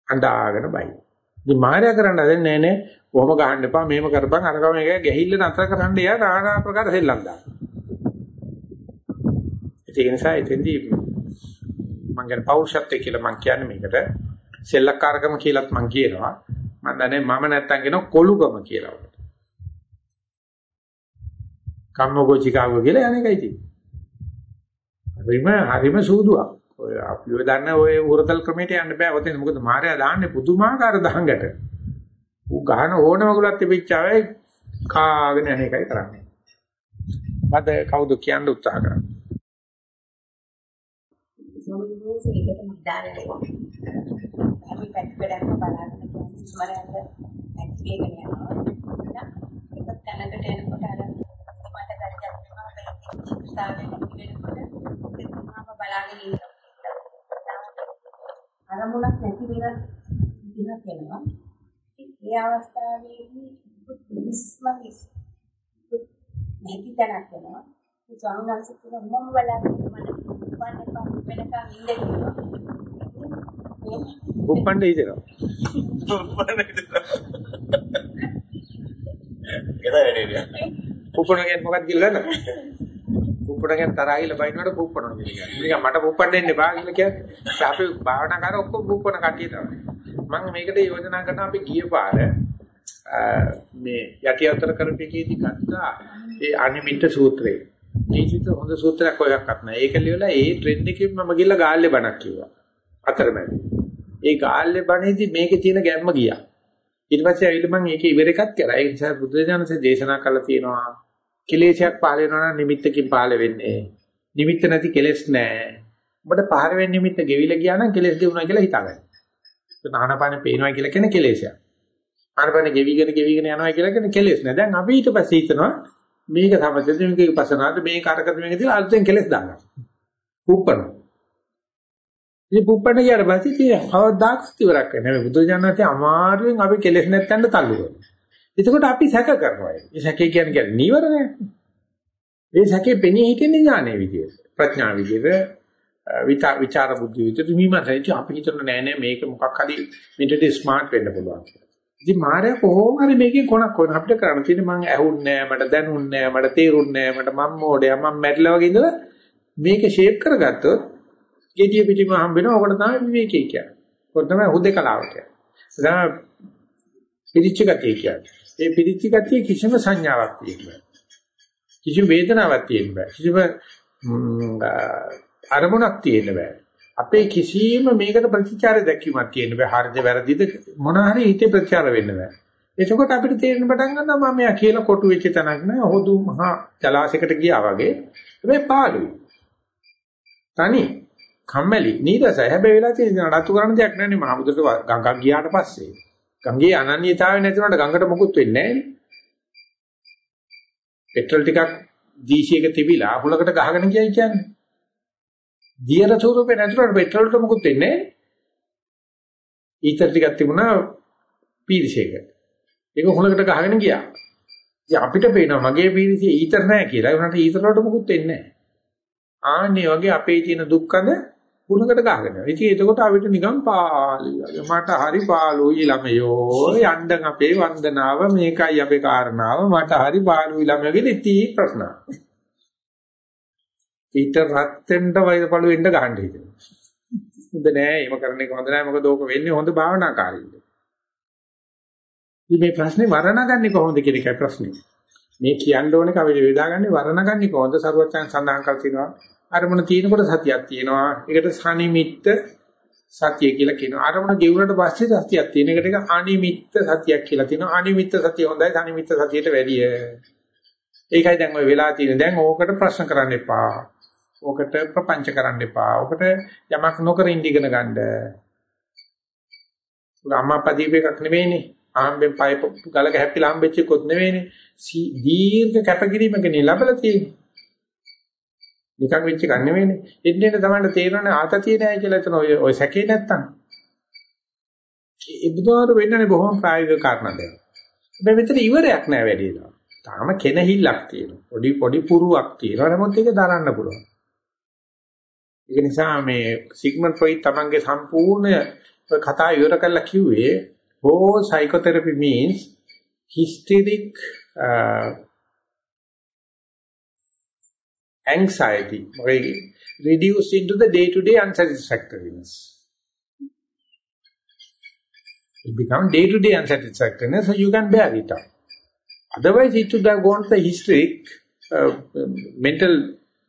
Speaker 1: අඬාගෙන බයි. ඉතින් මායя කරන්න හදන්නේ නෑ නේ. කොහොම ගහන්න එපා මේව කරපන් අරගම එක ගැහිල්ල නතර කරන්න එයා নানা ආකාර දෙල්ලම් දාන. ඒක නිසා එතෙන්දී මම කියන පෞරුෂත්වය කියලා මම කියන්නේ මේකට සෙල්ලක්කාරකම කියලාත් මම කියනවා. මම දන්නේ මම නැත්තම් කියන කොලුගම කියලා. කම්මගෝචිකාව කියලා අනේකයි තියෙන්නේ. හරිම හරිම සූදුවක්. ඔය අපිව දන්න ඔය උරතල් ක්‍රමයට යන්න බෑ. ඔතන මොකද මාර්යා දාන්නේ පුදුමාකාර දහංගට. ඌ ගහන ඕනම ගුලත් තිබිච්චාවේ කාගෙන අනේකයි කරන්නේ. මට කවුද කියන්න උත්සාහ කරන්නේ?
Speaker 3: සමහරවිට ඒකට මදාරනවා. අපි පැත්තකට බලන්න කියන්නේ ස්මරණය ඇති වෙගෙන යනවා. ඒක තැනකට එනකොට අර චිත්තතාවය නැති වෙනකොට එතුමාම බලාගෙන ඉන්නවා. අරමුණක් නැති වෙන දිනක් වෙනවා. ඒ අවස්ථාවේදී විස්මවිස් නැති තැනක් වෙනවා. ඒ ස්වාමීන් වහන්සේ කියන මොම බලාගෙන මට වන්න වෙනකන් ඉන්න කියනවා.
Speaker 1: උප්පණ්ඩ හිතෙනවා.
Speaker 2: උප්පණ්ඩ හිතෙනවා. එදා වැඩේ.
Speaker 1: උප්පණ කියන්නේ <laughs> මොකක්ද කියලා දන්නවද? පුප්පණගෙන් තරහිල බයිනවට පුප්පනවා කියලා කියනවා. නිකන් මට පුප්පන්න දෙන්න එපා කියලා කියන්නේ. අපි භාවනා කර ඔක්කොම පුප්පන කටිය තමයි. මම මේකට යෝජනා කරනවා අපි ගිය පාර මේ යටි අතර කරපෙකේදී ගත්තා ඒ අනිමිත්ත සූත්‍රය. මේ චිත්ත හොඳ සූත්‍රයක් කොහෙවත් නැහැ. ඒක ලියලා ඒ ට්‍රෙන්ඩ් එකෙන් මම ගිහලා ගාල්ලේ බණක් කිව්වා. අතරමැද. ඒ ගාල්ලේ බණේදී මේකේ තියෙන ගැම්ම ගියා. ඊට පස්සේ ඇවිල්ලා මම ඒකේ ඉවර එකක් කරා. ඒ නිසා බුදුරජාණන්සේ දේශනා කළා තියෙනවා කෙලෙසයක් පහල වෙනවා නම් නිමිත්තකින් පහල වෙන්නේ. නිමිත්ත නැති කෙලෙස් නැහැ. ඔබට පහර වෙන නිමිත්ත ගෙවිලා ගියා නම් කෙලෙස් ගෙවුණා කියලා හිතාගන්න. ආනපාන පේනවා කියලා කියන කෙලෙසයක්. ආනපාන ගෙවිගෙන ගෙවිගෙන යනවා කියලා කියන කෙලෙස් නෑ. දැන් අපි ඊට පස්සේ හිතනවා මේක සමතද මේක විපස්සනාද මේක අරකද මේක කියලා අලුතෙන් කෙලෙස් දානවා. පුප්පන. මේ පුප්පන කියන පස්සේ තියෙන කවදාක් ඉවරක් නැහැ. මේ බුදු ජානකේ අමාරුවෙන් අපි කෙලෙස් නැත්තඳ තල්ලු කරනවා. එතකොට අපි සැක කරනවා. ඒ සැකේ කියන්නේ කියන්නේ නීවරණය. ඒ සැකේ පෙනී හිටින්නේ ඥානයේ විදියට. ප්‍රඥා විදියට විචාර බුද්ධි විදිහට විමසයි අපි හිතන නෑ නෑ මේක මොකක් හරි මෙතනදී ස්මාර්ට් වෙන්න පුළුවන් කියලා. ඉතින් මාර්යා කොහොම හරි මේකෙන් කොනක් කොන අපිට කරන්න තියෙන්නේ මං ඇහුන්නේ නෑ මට දැනුන්නේ නෑ මට තේරුන්නේ නෑ මට මම් මොඩයා මම් මැරිලා වගේ ඉඳලා මේක ෂේප් කරගත්තොත් gediya pitima හම්බ වෙනවා. ඔකට තමයි විවේකී කියන්නේ. ඔකට තමයි හුදේකලාව කියන්නේ. ඒ පිරිච්ච ගතිය කියන්නේ. ඒ පිරිච්ච ගතිය කිසිම සංඥාවක් තියෙන්නේ කිසිම වේදනාවක් තියෙන්නේ නැහැ. කිසිම අරමුණක් තියෙන්න බෑ. අපේ කිසිම මේකට ප්‍රතිචාර දැක්වීමක් තියෙන්න බෑ. හරිද වැරදිද මොන හරි හිතේ ප්‍රතිචාර වෙන්න බෑ. එතකොට අපිට තේරෙන්න පටන් ගන්නවා මම මෙයා කියලා කොටු වෙච්ච තැනක් නෑ. හොදු මහා ජලාශයකට ගියා වගේ. හැබැයි පාළුයි. තනි කම්මැලි නීරසයි. හැබැයි වෙලා තියෙන නඩත්තු කරන දෙයක් නෑනේ මහ බුදුට ගඟක් ගියාට පස්සේ. ගඟේ අනන්‍යතාවය නැති වුණාට ගඟට මොකුත් වෙන්නේ නෑනේ. පෙට්‍රල් ටිකක් දීශයක තිබිලා හුලකට ගහගෙන ගියයි කියන්නේ. දියර ස්වරූපේ නැතුනට පෙට්‍රල් වලට මොකුත් වෙන්නේ නැහැ. ඊතර ටිකක් තිබුණා පීරිසයක. ඒක හොලකට ගහගෙන ගියා. ඉතින් අපිට පේනවා මගේ පීරිසිය ඊතර නැහැ කියලා. ඒ වුණාට ඊතර වලට මොකුත් වෙන්නේ නැහැ. ආන්නේ වගේ අපේ තියෙන දුක්කඳ හොලකට ගහගෙන යනවා. ඉතින් එතකොට අපිට නිකන් පාළි වගේ මට හරි පාළුයි ළමයෝ යන්න අපේ වන්දනාව මේකයි අපේ කාරණාව මට හරි පාළුයි ළමයෝ කියන ඉති ප්‍රශ්න. ඊට රත් වෙන්න වෛර පළු වෙන්න ගහන්න හිතෙනවා. හොඳ නෑ, එහෙම කරන එක හොඳ නෑ. මොකද ඕක වෙන්නේ හොඳ භාවනාකාරීද. මේ ප්‍රශ්නේ වර්ණගන්නේ කොහොමද කියන එකයි ප්‍රශ්නේ. මේ කියන්න ඕනේ කවිද වේදාගන්නේ වර්ණගන්නේ කොහොමද සරුවචයන් සඳහන් කර තිනවා. අරමුණ තියෙනකොට සතියක් තියෙනවා. ඒකට සනිමිත්ත සතිය කියලා කියනවා. අරමුණ ගෙවුනට පස්සේ සතියක් තියෙන එකට එක අනිමිත්ත සතියක් කියලා කියනවා. අනිමිත්ත සතිය හොඳයි, සනිමිත්ත සතියට වැඩිය. ඒකයි දැන් ඔය වෙලා තියෙන. දැන් ඕකට ප්‍රශ්න කරන්න එපා. ඕකට ප්‍රපංච කරන්න එපා. ඕකට යමක් නොකර ඉඳ ඉගෙන ගන්න. අම්මා පදීප එකක් නෙවෙයිනේ. ආම්බෙන් පය ගලක හැප්පිලා හම්බෙච්ච එකක් නෙවෙයිනේ. දීර්ඝ කැපකිරීමකනේ ලැබලා තියෙන්නේ. නිකන් වෙච්ච එකක් නෙවෙයිනේ. එන්නේ තමයි තේරෙන්නේ ආතතිය නෑ කියලා එතන ඔය ඔය සැකේ නැත්තම්. ඒ බුදුහාර වෙන්නනේ බොහොම ප්‍රායෝගික කාරණා දෙයක්. හැබැයි මෙතන ඉවරයක් නෑ වැඩි තාම කෙනහිල්ලක් තියෙනවා. පොඩි පොඩි පුරුවක් තියෙනවා. නමුත් ඒක දරන්න පුළුවන්. ඒක නිසා මේ සිග්මන්ඩ් ෆ්‍රොයිඩ් තමන්ගේ සම්පූර්ණ කතා ඉවර කරලා කිව්වේ whole psychotherapy means hysteric uh, anxiety re reduced into the day-to-day -day unsatisfactoriness. It becomes day-to-day unsatisfactoriness, so you can bear it up. Otherwise, it would have gone to the historic uh, mental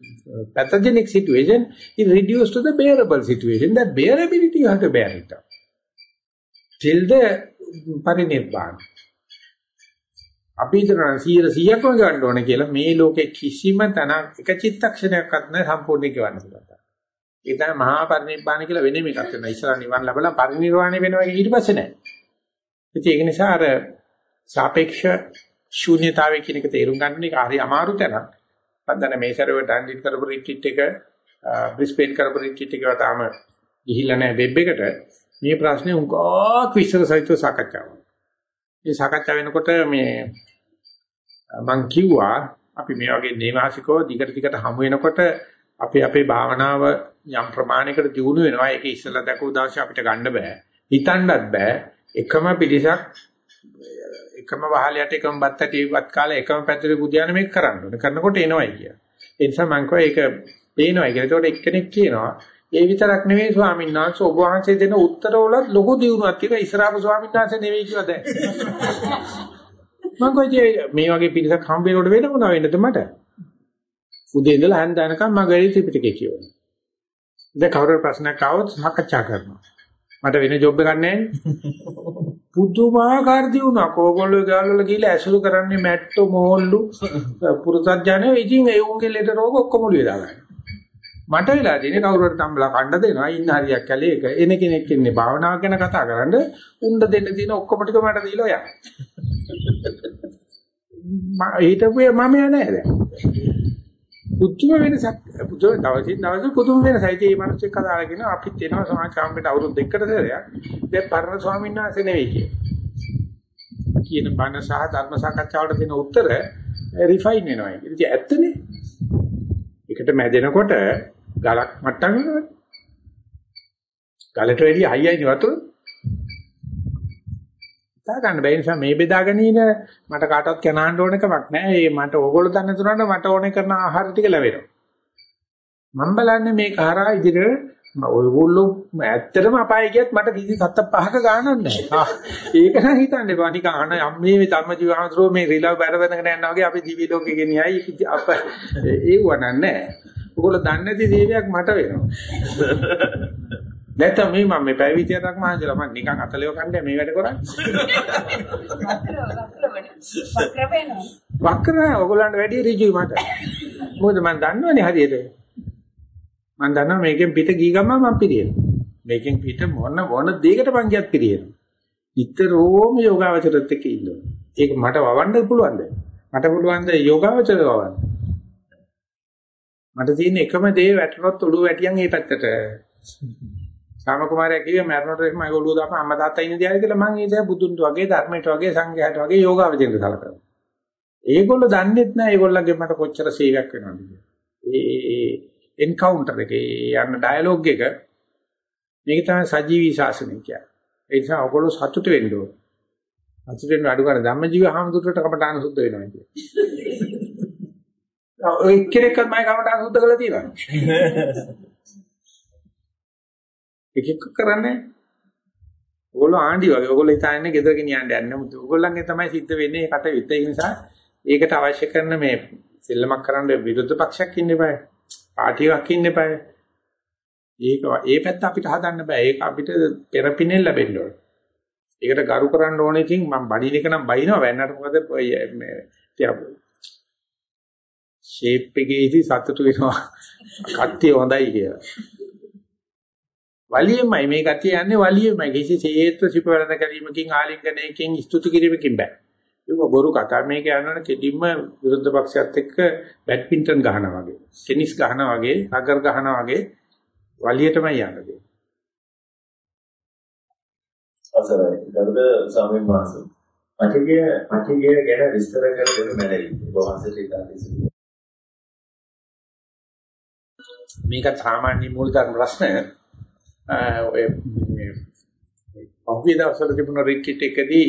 Speaker 1: uh, pathogenic situation, it reduced to the bearable situation. That bearability you have to bear it up. Till the mm, parinirvana. අපි හිතන 100%ක්ම ගන්න ඕනේ කියලා මේ ලෝකේ කිසිම තැනක් එක චිත්තක්ෂණයක්වත් නැහැ සම්පූර්ණ කියවන්න පුළුවන්. ඒ තමයි මහා පරිනිර්වාණ කියලා වෙන එකක් වෙනවා. ඉස්සරහ නිවන් ලැබලා පරිනිර්වාණය වෙනවා ඊට පස්සේ නැහැ. ඉතින් ඒක නිසා අර සාපේක්ෂ ශූන්‍යතාවය කියන එක තේරුම් ගන්න එක හරි අමාරු තැනක්. මම දන්නේ මේ සැරේ ඩන්ඩින් කරපු රිට්‍රීට් එක බ්‍රිස්බේන් කරපු රිට්‍රීට් එක තාම ගිහිල්ලා නැහැ වෙබ් එකට. මේ ප්‍රශ්නේ උගාක් විස්තර සහිතව සාකච්ඡා වුණා. මේ සාකච්ඡා වෙනකොට මේ මම කිව්වා අපි මේ වගේ නේවාසිකව දිගට දිගට හමු වෙනකොට අපි අපේ භාවනාව යම් ප්‍රමාණයකට දියුණු වෙනවා. ඒක ඉස්සෙල්ලා දැකපු දවසේ අපිට ගන්න බෑ. හිතන්නත් බෑ. එකම පිළිසක් එකම වහලයට එකම බත්තට ඉවත් කාලේ එකම පැතුලේ බුදියාන මේක කරන්න ඕනේ. කරනකොට එනවයි කිය. ඒ නිසා මම කිව්වා ඒක පේනවයි කියලා. ඒකට එක්කෙනෙක් කියනවා ඒ විතරක් නෙවෙයි ස්වාමීන් වහන්සේ ඔබ වහන්සේ දෙන උත්තරවලත් ලොකු දියුණුවක් තියෙනවා. ඉස්සරහම ස්වාමීන් වහන්සේ නෙවෙයි කියලා දැන්. <laughs> මම කිව්වා මේ වගේ පිරිසක් හම්බ වෙනකොට වෙන මොනවා වෙන්නද මට? උදේ ඉඳලා හන්දනකම් මම ගාලි ත්‍රිපිටකේ කියවනවා. දැන් කවුරු ප්‍රශ්නයක් ආවොත් සාකච්ඡා කරනවා. මට වෙන ජොබ් එකක් නැහැ <laughs> පුදුමාකාර දියුණුවක්. ඕගොල්ලෝ ගාල්වල ගිහලා ඇසුරු කරන්නේ මැට්ටෝ මෝල්ලු <laughs> පුරුසත්ජනෝ ඉතින් ඒ උන්ගේ ලෙඩ රෝග ඔක්කොම ඔළුවේ දාගන්න. මට වෙලා තියෙන්නේ කවුරු හරි තම්බලා කණ්ඩ දෙනවා ඉන්න හරියක් කැලේ එක එන කෙනෙක් ඉන්නේ භාවනාව ගැන කතා කරන්න උණ්ඩ දෙන්න තියෙන ඔක්කොම ටික මට දීලා යන්න. මම හිතපුවේ මම නෑ දැන්. පුදුම වෙනසක් පුදුම දවසින් දවස පුදුම වෙනසයි. ඒ මිනිස්සු කතා කරගෙන අපිත් එනවා සමාජ කාමරේට අවුරුදු දෙකකට සැරයක්. දැන් පරණ ස්වාමීන් වහන්සේ නෙවෙයි කියන්නේ. කියන බණ සහ ධර්ම සාකච්ඡාවට දෙන උත්තර රිෆයින් වෙනවා. ඉතින් ඇත්තනේ. එකට මැදෙනකොට ගලක් මට්ටම් වෙනවා. ගලට වැඩි හයියයි වතුර. තා ගන්න බැරි නිසා මේ බෙදාගෙන ඉන මට කාටවත් කනහන්න ඕන එකක් නැහැ. ඒ මට ඕගොල්ලෝ දන්න තුනට මට ඕනේ කරන ආහාර ටික ලැබෙනවා. මම බලන්නේ මේක හරහා ඉදිරියට ඔයගොල්ලෝ ඇත්තටම අපාය ගියත් මට කිසි සත්ත පහක ගානක් නැහැ. ඒක නම් හිතන්න එපා. නිකන් අන අම්මේ මේ ධම්මජීවහන්තරෝ මේ රිලව් බැරවෙනගෙන යනවා වගේ අපි දිවි ලෝකෙ ගෙනියයි අප ඒව නෑ. ඔයගොල්ලෝ දන්නේ නැති දේවයක් මට වෙනවා. නැත්නම් මේ මම මේ පැවිදියටක් මහන්සිලා මම නිකන් අතලෙව කන්නේ මේ වැඩ කරන්නේ.
Speaker 3: වක්‍ර වෙනවා.
Speaker 1: වක්‍ර ඔයගොල්ලන්ට වැඩි ඍජුයි මට. මොකද මම දන්නවනේ හරියට. මම දන්නවා මේකෙන් පිට ගිය ගමන් මම පිරියෙනවා. මේකෙන් පිට මොන මොන දෙයකට මං ගියත් පිරියෙනවා. නිතරම යෝගාවචරත් එක්ක ඉන්නවා. ඒක මට වවන්න පුළුවන්ද? මට පුළුවන් ද යෝගාවචර වවන්න? මට තියෙන එකම දේ වැටුනොත් ඔළුව වැටියන් මේ පැත්තට. සාම කුමාරයා කිව්වේ මරණට එහෙම ඔළුව දාපම අම්මා තාත්තා ඉන්න දිහා කියලා මං ඒ බුදුන්ට වගේ ධර්මයට වගේ සංඝයාට වගේ යෝගාවචරයට සලකනවා. ඒගොල්ලෝ දන්නෙත් නෑ ඒගොල්ලන්ගේ මට කොච්චර සේවයක් වෙනවද කියලා. ඒ එන්කවුන්ටර් එකේ යන ඩයලොග් එක මේක තමයි සජීවී ශාසනය කියන්නේ. ඒ නිසා ඔයගොල්ලෝ සතුට වෙන්න ඕන. සතුට වෙන්න අඩු කරන ධම්මජීව හාමුදුරට කමඨාන සුද්ධ වෙනවා කියන්නේ. ඔය එක්කෙනෙක්වත් මම කමඨාන සුද්ධ කරලා තියෙනවා. එක එක කරන්නේ ඔයගොල්ලෝ ආණ්ඩි වගේ ඔයගොල්ලෝ හිතන්නේ ගෙදර ගෙනියන්න යන්නේ මුතු ඔයගොල්ලන්ගේ තමයි සිද්ධ වෙන්නේ කටයුත්ත ඒ නිසා ඒකට අවශ්‍ය කරන මේ සෙල්ලමක් කරන්න විරුද්ධ පක්ෂයක් ඉන්න බෑ පාටියක් ඉන්න බෑ ඒක ඒ පැත්ත අපිට හදන්න බෑ. ඒක අපිට පෙරපිනෙන් ලැබෙන්න ඕන. ඒකට ගරු කරන්න ඕනේ ඉතින් මම බණින එක නම් බයිනවා. වෙන්නට මොකද මේ ෂේප් එකේ ඉති සතුටු වෙනවා. කට්ටිය හොඳයි කියලා. වලියෙමයි. මේ කතිය යන්නේ වලියෙමයි. කිසි හේත්ව සිප වරද කිරීමකින් ආලිංගනයකින් ස්තුති කිරීමකින් බෑ. ඒක බොරු කතා. මේක යනවනේ කෙලින්ම විරුද්ධ පක්ෂයත් එක්ක බැඩ්මින්ටන් ගහනවා වගේ ටෙනිස් ගහනවා වගේ රගර් ගහනවා වගේ වලියටමයි යන්නේ.
Speaker 2: අවසරයි. ගරුද ස්වාමීන් වහන්සේ. පටිගය පටිගය ගැන විස්තර කර දෙන්න මැනවි. වහන්සේට ඉතාලි
Speaker 1: මේක සාමාන්‍ය මූලික ප්‍රශ්න ඔය මේ පහුගිය දවස්වල තිබුණ රිට්‍රීට් එකදී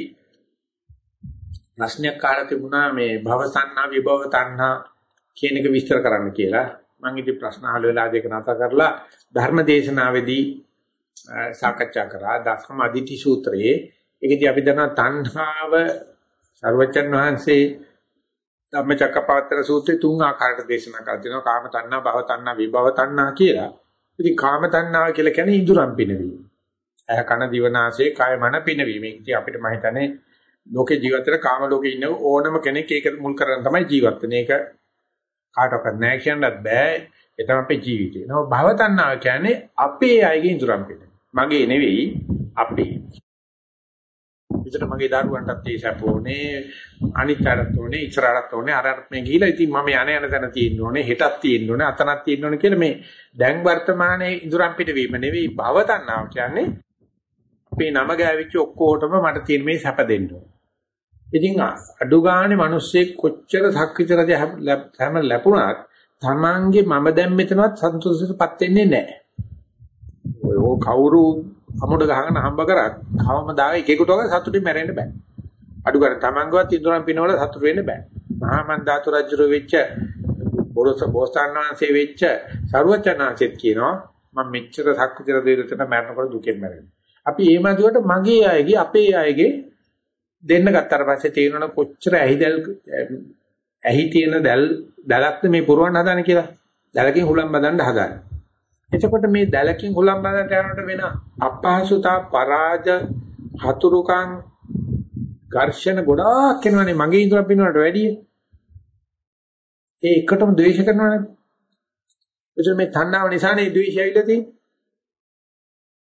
Speaker 1: ප්‍රශ්නයක් කාලා තිබුණා මේ භව තණ්හා විභව තණ්හා කියන එක විස්තර කරන්න කියලා. මම ඉතින් ප්‍රශ්න අහල වෙලා දෙක නැතර කරලා ධර්ම දේශනාවේදී සාකච්ඡා කරා දසම අදිටි සූත්‍රයේ ඒකදී අපි දන්නා තණ්හාව සර්වචන් වහන්සේ ධම්මචක්කපවත්තන සූත්‍රයේ තුන් ආකාරයකට දේශනා කරලා තිනවා කාම තණ්හා භව තණ්හා විභව තණ්හා කියලා. ඉතින් කාම තණ්හාව කියලා කියන්නේ ඉඳුරම් පිනවීම. ඇහ කන දිව නාසය කය මන පිනවීම. ඉතින් අපිට මම හිතන්නේ ලෝකේ ජීවිතේට කාම ලෝකේ ඉන්න ඕනම කෙනෙක් ඒක මුල් කරගෙන තමයි ජීවත් වෙන්නේ. ඒක කාටවත් නැහැ කියන්නත් බෑ. ඒ තමයි අපේ ජීවිතේ. නෝ භව තණ්හාව කියන්නේ අපේ අයගේ ඉඳුරම් පින. මගේ නෙවෙයි අපේ. විතර මගේ දරුවන්ටත් ඒ සැප ඕනේ අනිත්‍යරත් ඕනේ ඉස්සරහට ඕනේ අරකට මේ ගිහිලා ඉතින් මම යන යන තැන තියෙන්න ඕනේ හෙටක් තියෙන්න ඕනේ අතනක් තියෙන්න ඕනේ කියලා මේ දැන් වර්තමානයේ ඉඳුරම් පිටවීම නෙවෙයි භව තණ්හාව කියන්නේ අපේ නම ගෑවිච්ච ඔක්කොටම මට තියෙන මේ සැප දෙන්න ඕනේ ඉතින් අඩු ගානේ මිනිස්සෙක් කොච්චර සක්විතරද හැම ලැබුණත් Tamange මම දැන් මෙතනවත් සන්තෝෂයටපත් වෙන්නේ නැහැ. ඔය කවුරු අමුඩ ගහගෙන හම්බ කරත් කවමදා එකෙකුට වගේ සතුටින් මැරෙන්න බෑ. අඩු ගන්න Tamangeවත් ඉදරම් පිනවල සතුට වෙන්න බෑ. මහා මන්දාතු රජුර වෙච්ච බොරස බෝසතාණන්සේ වෙච්ච ਸਰවචනාංශෙත් කියනවා මම මෙච්චර සක්විතර දෙවියන්ට මැරෙනකොට දුකෙන් මැරෙනවා. අපි ඒ මදුවට මගේ අයගේ අපේ අයගේ දෙන්න ගත්තාට පස්සේ තේරෙනවා කොච්චර ඇහිදල් ඇහි තියෙන දැල් දැලක්ද මේ පුරවන්න හදන කියලා. දැලකින් හුලම් බදන්න හදන. එතකොට මේ දැලකින් හුලම් බදන්න යනකොට වෙන අපහසුතා පරාජ හතුරුකම් ඝර්ෂණ ගොඩාක් එනවනේ මගේ ඉදලා පිනවට වැඩිය. ඒ එකටම ද්වේෂ කරනවනේ. එතකොට මේ තණ්හාව නිසානේ ද්වේෂය ඇවිල්ලා තියෙන්නේ.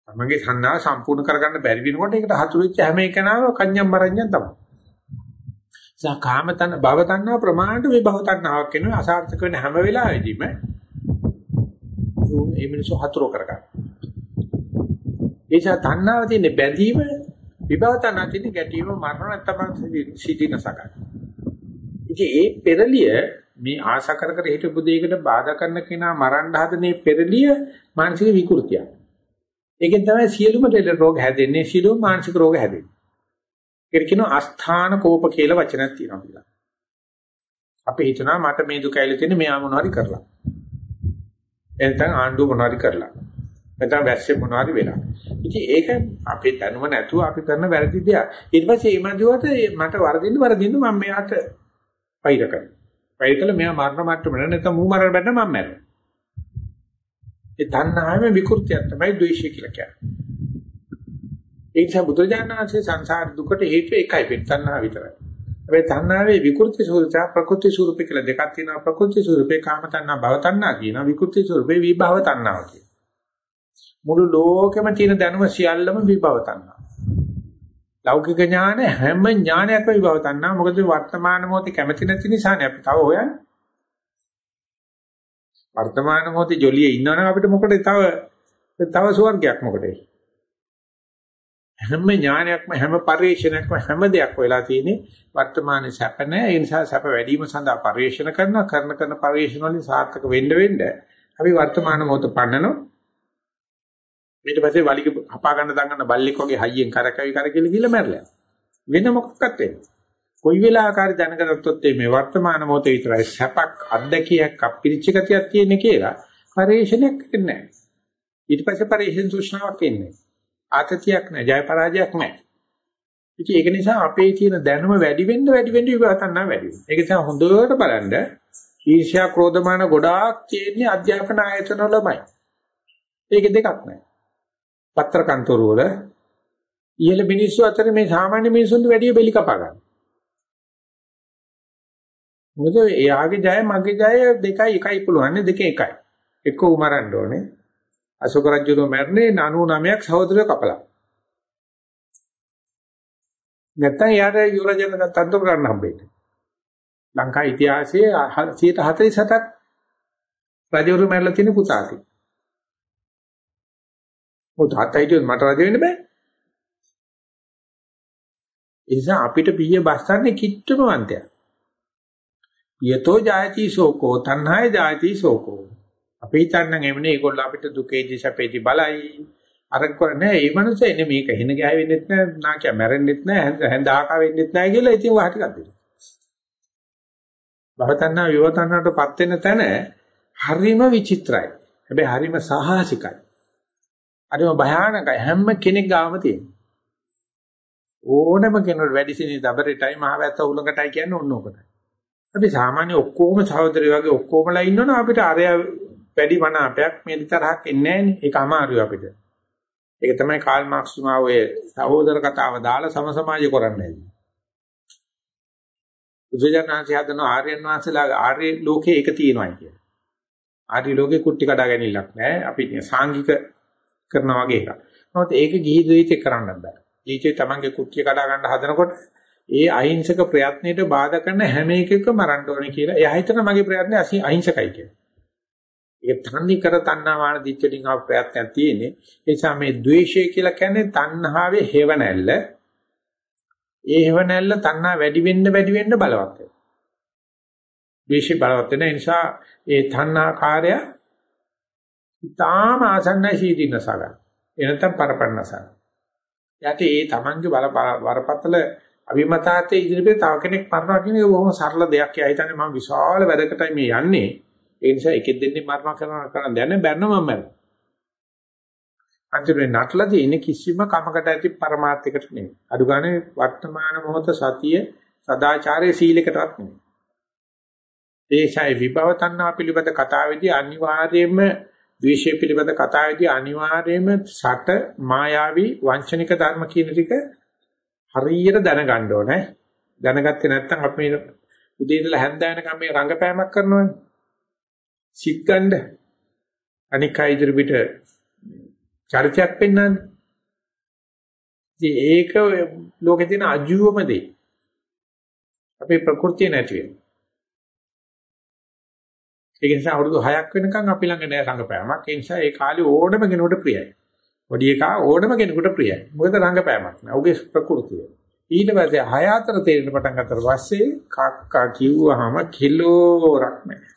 Speaker 1: තමගේ තණ්හාව සම්පූර්ණ කරගන්න බැරි වෙනකොට ඒකට හතුරු වෙච්ච හැම එකනම කන්‍යම් මරඤ්ඤම් තමයි. සා කාම තණ්හ භව තණ්හා ප්‍රමාණයට විභව තණ්හාවක් වෙනවා අසාර්ථක වෙන හැම වෙලාවෙදීම මේ මිනිස්සු හතුරු කරගන්න. ඒසා තණ්හාව තියෙන බැඳීම විභව තණ්හා තියෙන ගැටීම මරණ නැත්තම් සිටිනසකයි. ඉතින් ඒ පෙරලිය මේ ආශා කර කර හිටපු දෙයකට බාධා කරන කෙනා මරන්න හදනේ පෙරලිය මානසික විකෘතියක්. ඒකෙන් තමයි සියලුම රෝග හැදෙන්නේ සියලුම මානසික රෝග හැදෙන්නේ. ඒකට කියනවා අස්ථාන කෝප කියලා වචනයක් තියෙනවා කියලා. අපි හිතනවා මට මේ දුක ඇවිල්ලා තියෙන්නේ මෙයා මොනවාරි කරලා. එතන ආණ්ඩුව මොනවාරි කරලා. නැත්නම් වැස්සේ මොනවාරි වෙලා. ඉතින් ඒක අපේ දැනුම නැතුව අපි කරන වැරදි දෙයක්. ඊට පස්සේ මේ මදුවට මට වරදින්න වරදින්න මම මෙයාට වෛර කරනවා. වෛර කළා මෙයා මරණ මට්ටමට නැත්නම් මූ මරණ බැන්න මම මැරෙනවා. ඒ තණ්හාවේ විකෘතියක් තමයි ද්වේෂය කියලා කියන්නේ. ඒ නිසා බුදුජානනාංශයේ සංසාර දුකට හේතුව එකයි පිට තණ්හාව විතරයි. හැබැයි තණ්හාවේ විකෘති ස්වරූපය ප්‍රකෘති ස්වරූපය කියලා දෙකක් තියෙනවා. ප්‍රකෘති ස්වරූපේ කාම තණ්හා භව තණ්හා කියනවා. විකෘති ස්වරූපේ විභව තණ්හාව කියනවා. මුළු ලෝකෙම තියෙන දැනුම සියල්ලම විභව තණ්හා. ලෞකික ඥාන හැම ඥානයක්ම විභව තණ්හා. මොකද වර්තමාන මොහොතේ කැමති නැති නිසානේ අපි තව හොයන්නේ. වර්තමාන මොහොතේ ජොලියේ ඉන්නවනම් අපිට මොකටද තව තව ස්වර්ගයක් මොකටද? හැම ඥානයක්ම හැම පරිශ්‍රණයක්ම හැම දෙයක් වෙලා තියෙන්නේ වර්තමානයේ සැප නැහැ. ඒ නිසා සැප වැඩිම සඳහා පරිශ්‍රණ කරනවා. කරන කරන පරිශ්‍රණ වලින් සාර්ථක වෙන්න වෙන්න අපි වර්තමාන මොහොත පන්නනවා. ඊට පස්සේ වලිග හපා ගන්න දඟන බල්ලෙක් වගේ හයියෙන් කරකැවි කරකෙලි ගිහලා මැරලා. වෙන මොකක්වත් වෙන්නේ. කොයි වෙලාවකරි දැනගත්තොත් මේ වර්තමාන මොහොතේ විතරයි සැපක් අත්දැකියක් අපිරිච්ච ගතියක් තියෙන්නේ කියලා පරිශ්‍රණයක් වෙන්නේ නැහැ. ඊට පස්සේ පරිශ්‍රණ සූචනාවක් එන්නේ. ආතතියක් නැහැ, ජය පරාජයක් නැහැ. ඉතින් ඒක නිසා අපේ තියෙන දැනුම වැඩි වෙන්න වැඩි වෙන්න විවහතන්න වැඩි වෙනවා. ඒක නිසා හොඳට බලන්න ඊර්ෂ්‍යා ක්‍රෝධමාන ගොඩාක් තියෙන්නේ අධ්‍යාපන ආයතන වලමයි. ඒක දෙකක් නැහැ. පත්‍ර කන්තරු වල ඉහළ මිනිස්සු අතර මේ සාමාන්‍ය මිනිස්සුන්ට වැඩිය බෙලි කපා ගන්න. මොකද එයාගේ ජය මගේ ජය දෙකයි එකයි පුළුවන් දෙකේ එකයි. එක්ක උමරන්න ඕනේ. අශෝක රජුගේ මරණේ 99ක් සහෝදරයෝ කපලා. නැත්තම් යාර යුරජන තත්ත්ව කරන්න හම්බෙන්නේ. ලංකා ඉතිහාසයේ 147ක් රජවරු මැරලා තියෙන පුතාටි. මොකද තාත්තා හිටියොත් මට රජ වෙන්න බෑ. ඒ නිසා අපිට පිය බස්සන්නේ කිට්ටුම වන්තය. යතෝ ජායති සෝකෝ තණ්හාය ජායති සෝකෝ. අපි හිතන්නේ එමුනේ ඒගොල්ලෝ අපිට දුකේදී සැපේදී බලයි. අර කරන්නේ ඒ මනුස්සය එන්නේ මේක හින ගෑවෙන්නෙත් නෑ නාකිය මැරෙන්නෙත් නෑ හැඳාක වෙන්නෙත් නෑ කියලා ඉතින් වහ ටිකක් දෙනවා. භවතණ්හා විවතණ්හාටපත් වෙන තැන හරිම විචිත්‍රයි. හැබැයි හරිම සාහසිකයි. හරිම භයානකයි හැම කෙනෙක් ගාම තියෙන. ඕනම කෙනෙකුට වැඩිසිනේ දබරටයි මහවැත්ත උලඟටයි කියන්නේ ඕන ඔකට. අපි සාමාන්‍ය ඔක්කොම සහෝදරයෝ වගේ ඔක්කොමලා ඉන්නවනේ අපිට අරය වැඩි මනාපයක් මේ තරහක් එන්නේ නැහනේ. ඒක අමාරුයි අපිට. ඒක තමයි කාල් මාක්ස් තුමා ඔය සහෝදර කතාව දාලා සම සමාජය කරන්නේ. බුදුජානනාංශය හදන ආර්යයන් වහන්සේලා ආර්ය ලෝකේ ඒක තියෙනවා කියලා. ආර්ය ලෝකේ කුට්ටි කඩා ගැනීමක් නැහැ. අපි සාංගික කරනවා වගේ එකක්. නමුත් ඒක ගිහි ද්වෛතේ කරන්න බෑ. ජීවිතේ තමන්ගේ කුට්ටිය කඩා ගන්න හදනකොට ඒ අහිංසක ප්‍රයත්නයට බාධා කරන හැම එකකම මරන්න ඕනේ කියලා. එයා හිතන මගේ ප්‍රයත්නේ අහිංසකයි කියලා. ඒක තන්නේ කර තණ්හාවාන දිච්චටින් ආව ප්‍රයත්නයක් තියෙන්නේ. ඒ නිසා මේ द्वේෂය කියලා කියන්නේ තණ්හාවේ හේවණැල්ල. ඒ හේවණැල්ල තණ්හා වැඩි වෙන්න වැඩි වෙන්න බලවත් වෙනවා. ද්වේෂය බලවත් වෙන නිසා ඒ තණ්හාකාරය ඊටාම ආසන්නයි සීදීනසග. එනතම් පරපන්නසග. යට ඒ තමන්ගේ බල වරපතල අවිමතාතේ ඉදිරියට තව කෙනෙක් මරනවා කියන එක බොහොම සරල දෙයක්. එයා හිතන්නේ මම විශාල වැඩකටයි මේ යන්නේ. ඒ නිසා එකෙක් දෙන්නේ මරනවා කරනවා කරන දැන බැන්න මම මරන. අන්තිමේ නටලා තියෙන කිසිම කමකට ඇති પરමාර්ථයකට නෙමෙයි. අඩු ගානේ වර්තමාන මොහොත සතිය සදාචාරයේ සීලයකටවත් නෙමෙයි. ඒසයි විභව තණ්හා පිළිබඳ කතාවේදී අනිවාර්යයෙන්ම ද්වේෂය පිළිබඳ කතාවේදී අනිවාර්යයෙන්ම සට මායාවී වංචනික ධර්ම කියන ටික හරියට දැනගන්න ඕනේ. දැනගත්තේ නැත්නම් අපි මේ උදේ ඉඳලා හැන්ද වෙනකම් මේ රංගපෑමක් කරනවනේ. සිත් ගන්න අනික් අය ඉදිරි පිට චරිතයක් පෙන්වන්නේ. ඉතින් ඒක ලෝකේ තියෙන අජුවම දේ. අපේ ප්‍රകൃතිය නැති වෙනවා. ඒක නිසා අවුරුදු 6ක් වෙනකන් අපි ළඟ නෑ රංගපෑමක්. ඒ නිසා ඒ කාලේ ඕනම කෙනෙකුට ප්‍රියයි. පොඩි එකා ඕනම කෙනෙකුට ප්‍රියයි. මොකද රංගපෑමක් නෑ. උගේ ප්‍රകൃතිය. ඊට පස්සේ 6 අතර තේරෙන පටන් ගත්තට පස්සේ කක්කා කිව්වහම කිලෝරක් නෑ.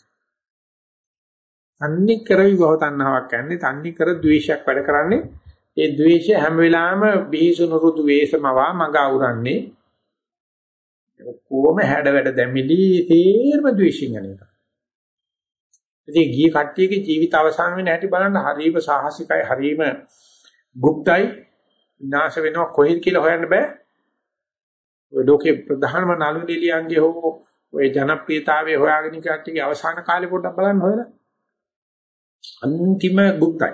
Speaker 1: තන්නේ කර විභව තණ්හාවක් යන්නේ තන්නේ කර ද්වේෂයක් වැඩ කරන්නේ ඒ ද්වේෂය හැම වෙලාවෙම බීසුණු රුදු වේසමවා මග අවරන්නේ කොහොම හැඩ වැඩ දැමිලි තේරම ද්වේෂින් යන එක. ඉතින් ගිය කට්ටියගේ ජීවිත අවසන් වෙන හැටි බලන්න හරීම සාහසිකයි හරීම গুপ্තයි විනාශ වෙනවා කොහෙද කියලා හොයන්න බෑ. ඔය ලෝකේ ප්‍රධානම නළු දෙලියන්ගේ හෝ ඔය ජනප්‍රියතාවයේ හොයාගෙන කට්ටියගේ අවසාන කාලේ පොඩ්ඩක් බලන්න හොයලා. අන්තිම গুপ্তයි.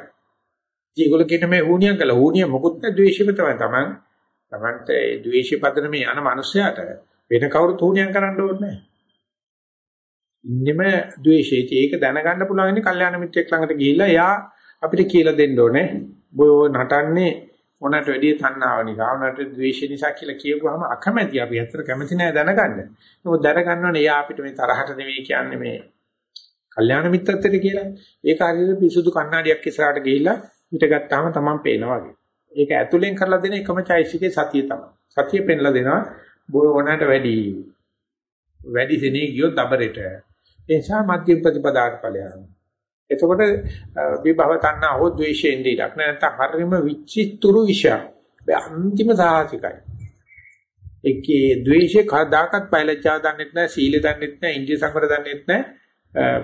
Speaker 1: ඒගොල්ලෝ කියන මේ හුණියන් කළා හුණිය මොකුත් නැහැ ද්වේෂෙම තමයි Taman. Tamanට ඒ ද්වේෂෙ පදන මේ යන මනුස්සයාට වෙන කවුරුත් හුණියන් කරන්න ඕනේ නැහැ. ඉන්නෙම ද්වේෂයේ ඒක දැනගන්න පුළුවන් ඉන්නේ කල්යාණ මිත්‍රෙක් ළඟට ගිහිල්ලා එයා අපිට කියලා දෙන්න ඕනේ. ඔය නටන්නේ මොනට වැඩි තණ්හාව නිසා, මොනට ද්වේෂය නිසා කියලා කියපුවාම අකමැති අපි අතර කැමති නෑ දැනගන්න. නමුත් දැනගන්නවනේ එයා අපිට මේ තරහට නෙවෙයි කියන්නේ මේ කල්යාණ මිත්‍රත්වයට කියලා. ඒක හරියට පිසුදු කණ්ණාඩියක් ඉස්සරහට ගිහිල්ලා හිට ගත්තාම තමන් පේනවා වගේ. ඒක ඇතුලෙන් කරලා දෙන එකම චෛසිකේ සතිය තමයි. සතිය පෙන්ලා දෙනවා බොහොනට වැඩි. වැඩි සෙනේ ගියොත් දබරෙට. ඒ නිසා මධ්‍යම ප්‍රතිපදාට ඵලයන්. එතකොට විභව තණ්හා හෝ ද්වේෂයෙන් දෙයක් නැත්නම් හරිම විචිත්තුරු විෂයක්. ඒ අන්තිම සාහසිකයි. ඒකේ ද්වේෂේ කදාකත් පයිලචා දන්නෙත් නැහැ, සීල දන්නෙත් නැහැ, ඉන්ද්‍රිය සංවර දන්නෙත් නැහැ.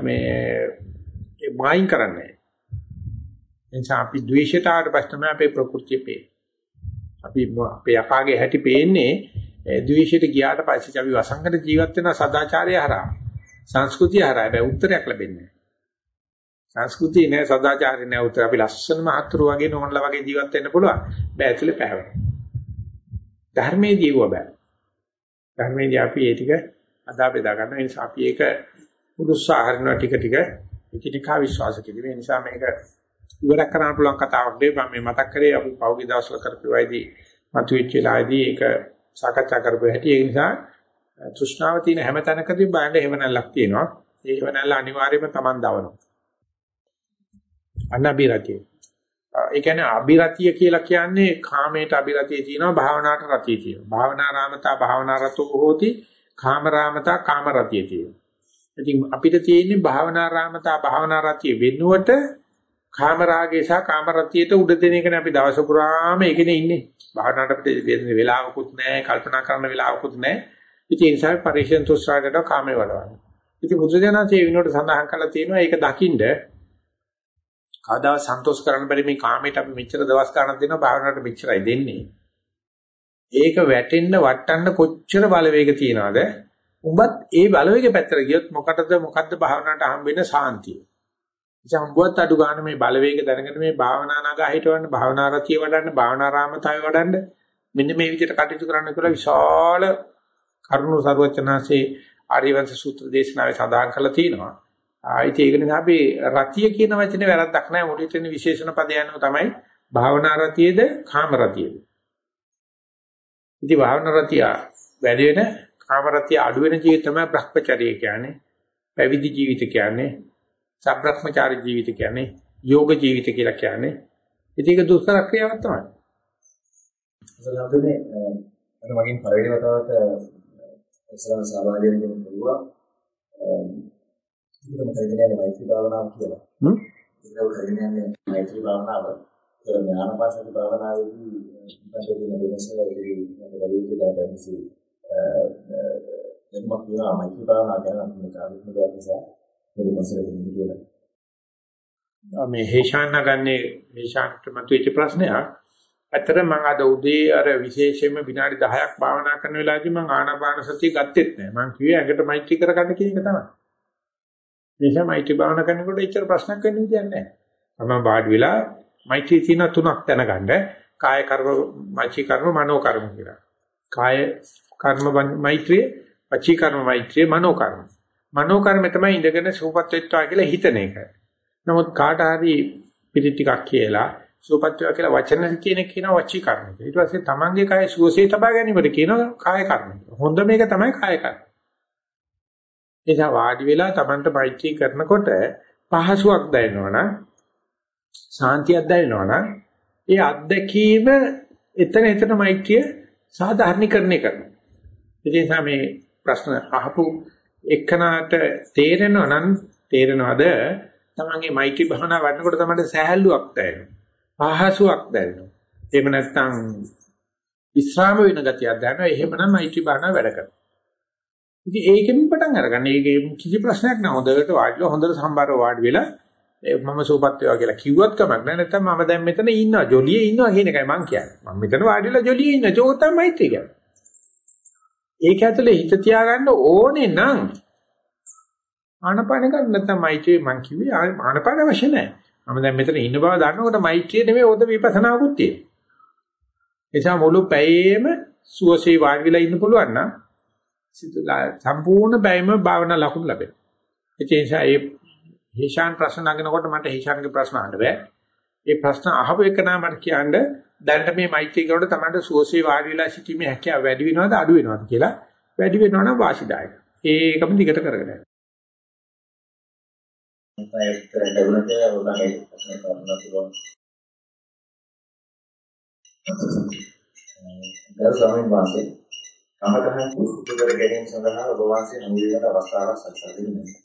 Speaker 1: මේ මායින් කරන්නේ. එනිසා අපි ද්වේෂයට ආවට පස්සේ තමයි අපේ ප්‍රകൃතිය පේන්නේ. අපි අපේ අපාගේ හැටි පේන්නේ ද්වේෂයට ගියාට පස්සේ අපි වසංගත ජීවත් වෙන සදාචාරය හරහා. සංස්කෘතිය හරහා හැබැයි උත්තරයක් ලැබෙන්නේ නැහැ. සංස්කෘතිය නෑ සදාචාරය නෑ උත්තර අපි ලස්සන මහත්තුරු වගේ නෝන්ලා වගේ ජීවත් වෙන්න පුළුවන්. බෑ ඇතුලේ පැහැවෙන. ධර්මයේ ජීව බෑ. ධර්මයේදී අපි ඒ ටික අදා බෙදා ගන්න. ඒ නිසා අපි ඒක උත්සාහ කරනවා ටික ටික එකිනෙකා විශ්වාස කිරීම. ඒ නිසා මේක ඉවරක් කරන්න පුළුවන් කතාවක් නෙවෙයි මම මේ මතක් කරේ අපි පෞගි දවස්වල කරපු වෙයිදී මතුවෙච්ච වෙලාවේදී ඒක සාකච්ඡා කරපු හැටි ඒ නිසා තෘෂ්ණාව තියෙන හැම තැනකදී බාහිර හේවණල්ලක් තියෙනවා ඒ හේවණල්ල අනිවාර්යයෙන්ම Taman දවනවා අනබිරතිය ඒ කියන්නේ අබිරතිය කියලා කියන්නේ කාමයට අබිරතිය තියෙනවා භාවනාවට රතිය තියෙනවා භාවනාරාමතා භාවනාරතෝ හෝති කාමරාමතා කාමරතිය තියෙනවා ඉතින් අපිට තියෙන්නේ භාවනාරාමතා භාවනාරතිය වෙනුවට කාමරාගේ සහ කාමරතියට උඩ දෙන එකනේ අපි දවස පුරාම ඒකනේ ඉන්නේ. භාවනාවට අපිට වෙන වෙලාවකුත් නැහැ, කල්පනා කරන්න වෙලාවකුත් නැහැ. ඉතින් ඒ නිසා පරිශෙන් තුස්රාගට කාමේ වඩවන්න. ඉතින් බුදුජානකයේ විනෝඩ සඳහන් කරලා තියෙනවා ඒක දකින්ද කවදා සන්තෝෂ කරන්න බැරි මේ කාමයට අපි මෙච්චර දවස් ගන්නක් දෙනවා භාවනාවට මෙච්චරයි දෙන්නේ. ඒක වැටෙන්න වටන්න කොච්චර බලවේග තියනවද? උඹත් ඒ බලවේග පැත්තට ගියොත් මොකටද මොකද්ද භාවනාවට හම්බ වෙන සාන්තිය? ජම්බුවත් අඩු ගන්න මේ බලවේග දැනගෙන මේ භාවනා නගා හිටවන්න භාවනා රතිය වඩන්න භාවනා රාමතාවය වඩන්න මෙන්න මේ විදිහට කටයුතු කරන්න කියලා විශාල කරුණු සර්වචනාසේ ආර්යවංශ සූත්‍ර දේශනාවේ සඳහන් කරලා තියෙනවා. ආයිත් ඒක නිසා අපි රතිය කියන වචනේ වැරද්දක් නැහැ මොකද තියෙන විශේෂණ පදයන්ව තමයි භාවනා රතියේද කාම රතියේද. ඉතින් භාවනා රතිය වැඩි වෙන කාම රතිය අඩු වෙන ජීවිත තමයි භ්‍රමචර්යය කියන්නේ. පැවිදි ජීවිත කියන්නේ සබ්‍රක්‍මචාරී ජීවිත කියන්නේ යෝග ජීවිත කියලා කියන්නේ. ඉතින් ඒක දුෂ්කර ක්‍රියාවක් තමයි.
Speaker 2: සදාගනේ මම මගෙන් පළවෙනි වතාවට ඉස්සරහ සාමාජික කෙනෙක් කිව්වා ඒක මම කරගෙන යන්නේ මෛත්‍රී භාවනාව කියලා. හ්ම් ඒක කරගෙන යන්නේ මෛත්‍රී භාවනාව. ඒතර ඥානපාසක භාවනාවේදී ඉපදෙන වෙනස ඒකේ වැඩි දෙයක් නැති එතමක් කියනවා මෛත්‍රී භාවනාව ගැන අපි කාර්යක්ෂම දෙයක් නිසා ඒක මසලෙ කියලා.
Speaker 1: මේ හේෂාන් නගන්නේ හේෂාන්ට මතුවෙච්ච ප්‍රශ්නයක්. ඇත්තට මම අද උදේ අර විශේෂයෙන්ම විනාඩි 10ක් භාවනා කරන වෙලාවදී මම ආනාපාන සතිය ගත්තෙත් නෑ. මම කිව්වේ ඇඟට මෛත්‍රී කරගන්න කියන එක තමයි. නිසා මෛත්‍රී භාවනා කරනකොට එච්චර ප්‍රශ්නයක් වෙන්න විදියක් නෑ. මම වාඩි වෙලා මෛත්‍රී තියෙන තුනක් දැනගන්න. කාය කර්ම, වාචික කර්ම, මනෝ කර්ම කියලා. කාය කර්ම මෛත්‍රිය, වාචික කර්ම මෛත්‍රිය, මනෝ කර්ම. මනෝ කර්ම තමයි ඉඳගෙන සූපත් වෙත්වා කියලා හිතන එක. නමුත් කාට හරි පිටි ටිකක් කියලා සුවපත්ව කියලා වචන කියන කියන වචී කර්ම. ඊට පස්සේ තමන්ගේ කය සුවසේ තබා ගැනීමට කියනවා කාය කර්ම. හොඳ මේක තමයි කාය කර්ම. එදා වාඩි වෙලා තමන්ට මෛත්‍රී කරනකොට පහසුවක් දැනෙනවනම් සාන්තියක් දැනෙනවනම් ඒ අත්දැකීම එතන එතන මෛත්‍රිය සාධාරණීකරණය කරනවා. ඒ නිසා මේ ප්‍රශ්න අහපු එක්කනට තේරෙනවා නම් තේරෙනවද තමන්ගේ මෛත්‍රී භාවනා වඩනකොට තමයි සහැල්ලුවක් දැනෙනවා. පහසුවක් දැනෙනවා. එහෙම නැත්නම් විස්රාම වෙන ගතියක් දැනෙනවා. එහෙමනම් මෛත්‍රී භාවනාව වැඩ කරනවා. ඉතින් ඒකෙන් පටන් අරගන්න. ඒකේ කිසි ප්‍රශ්නයක් නැහැ. හොඳට වාඩිලා හොඳට සම්බරව වාඩි වෙලා මම සූපත් වේවා කියලා කිව්වත් කමක් නැහැ. නැත්නම් මම දැන් මෙතන ඉන්නවා. ජොලියේ ඉන්නවා කියන එකයි මං කියන්නේ. මම මෙතන වාඩිලා ජොලියේ ඉන්නවා. ඒක තමයි මෛත්‍රී කියන්නේ. ඒක ඇතුලේ හිත තියාගන්න ඕනේ නම් ආනපාන ගන්න නැත්නම් මෛත්‍රී මං කිව්වේ ආනපාන අවශ්‍ය නැහැ. මම දැන් මෙතන ඉන්න බව දන්නකොට මෛත්‍රිය නෙමෙයි ඔද විපස්සනාකුත් තියෙන්නේ. එසා මුළු පැයේම සුවසේ වාඩි වෙලා ඉන්න පුළුවන් නම් සම්පූර්ණ බැයිම භාවනා ලකුණු ලැබෙනවා. ඒ නිසා ඒ හේෂාන් ප්‍රශ්න නගනකොට මට හේෂාන්ගේ ප්‍රශ්න අහන්න බෑ. ඒ ප්‍රශ්න අහපු එක නම් මට කියන්න දැනට මේ මෛත්‍රී කරනකොට තමයි සුවසේ වාඩි වෙලා සිටීමේ හැකියාව වැඩි වෙනවද අඩු වෙනවද කියලා වැඩි වෙනවා නම් වාසිදායක. ඒකම දිගට කරගෙන යන්න.
Speaker 2: මම උත්තර දෙන්නට උදාහරණ ප්‍රශ්න කරන්න පුළුවන්. ගරු ස්වාමීන් වහන්සේ කමඨහන් කුසුතු කර ගැනීම සඳහා ඔබ වහන්සේ හැම වෙලේම අවස්ථාවක් සැලසලා දෙන්නේ.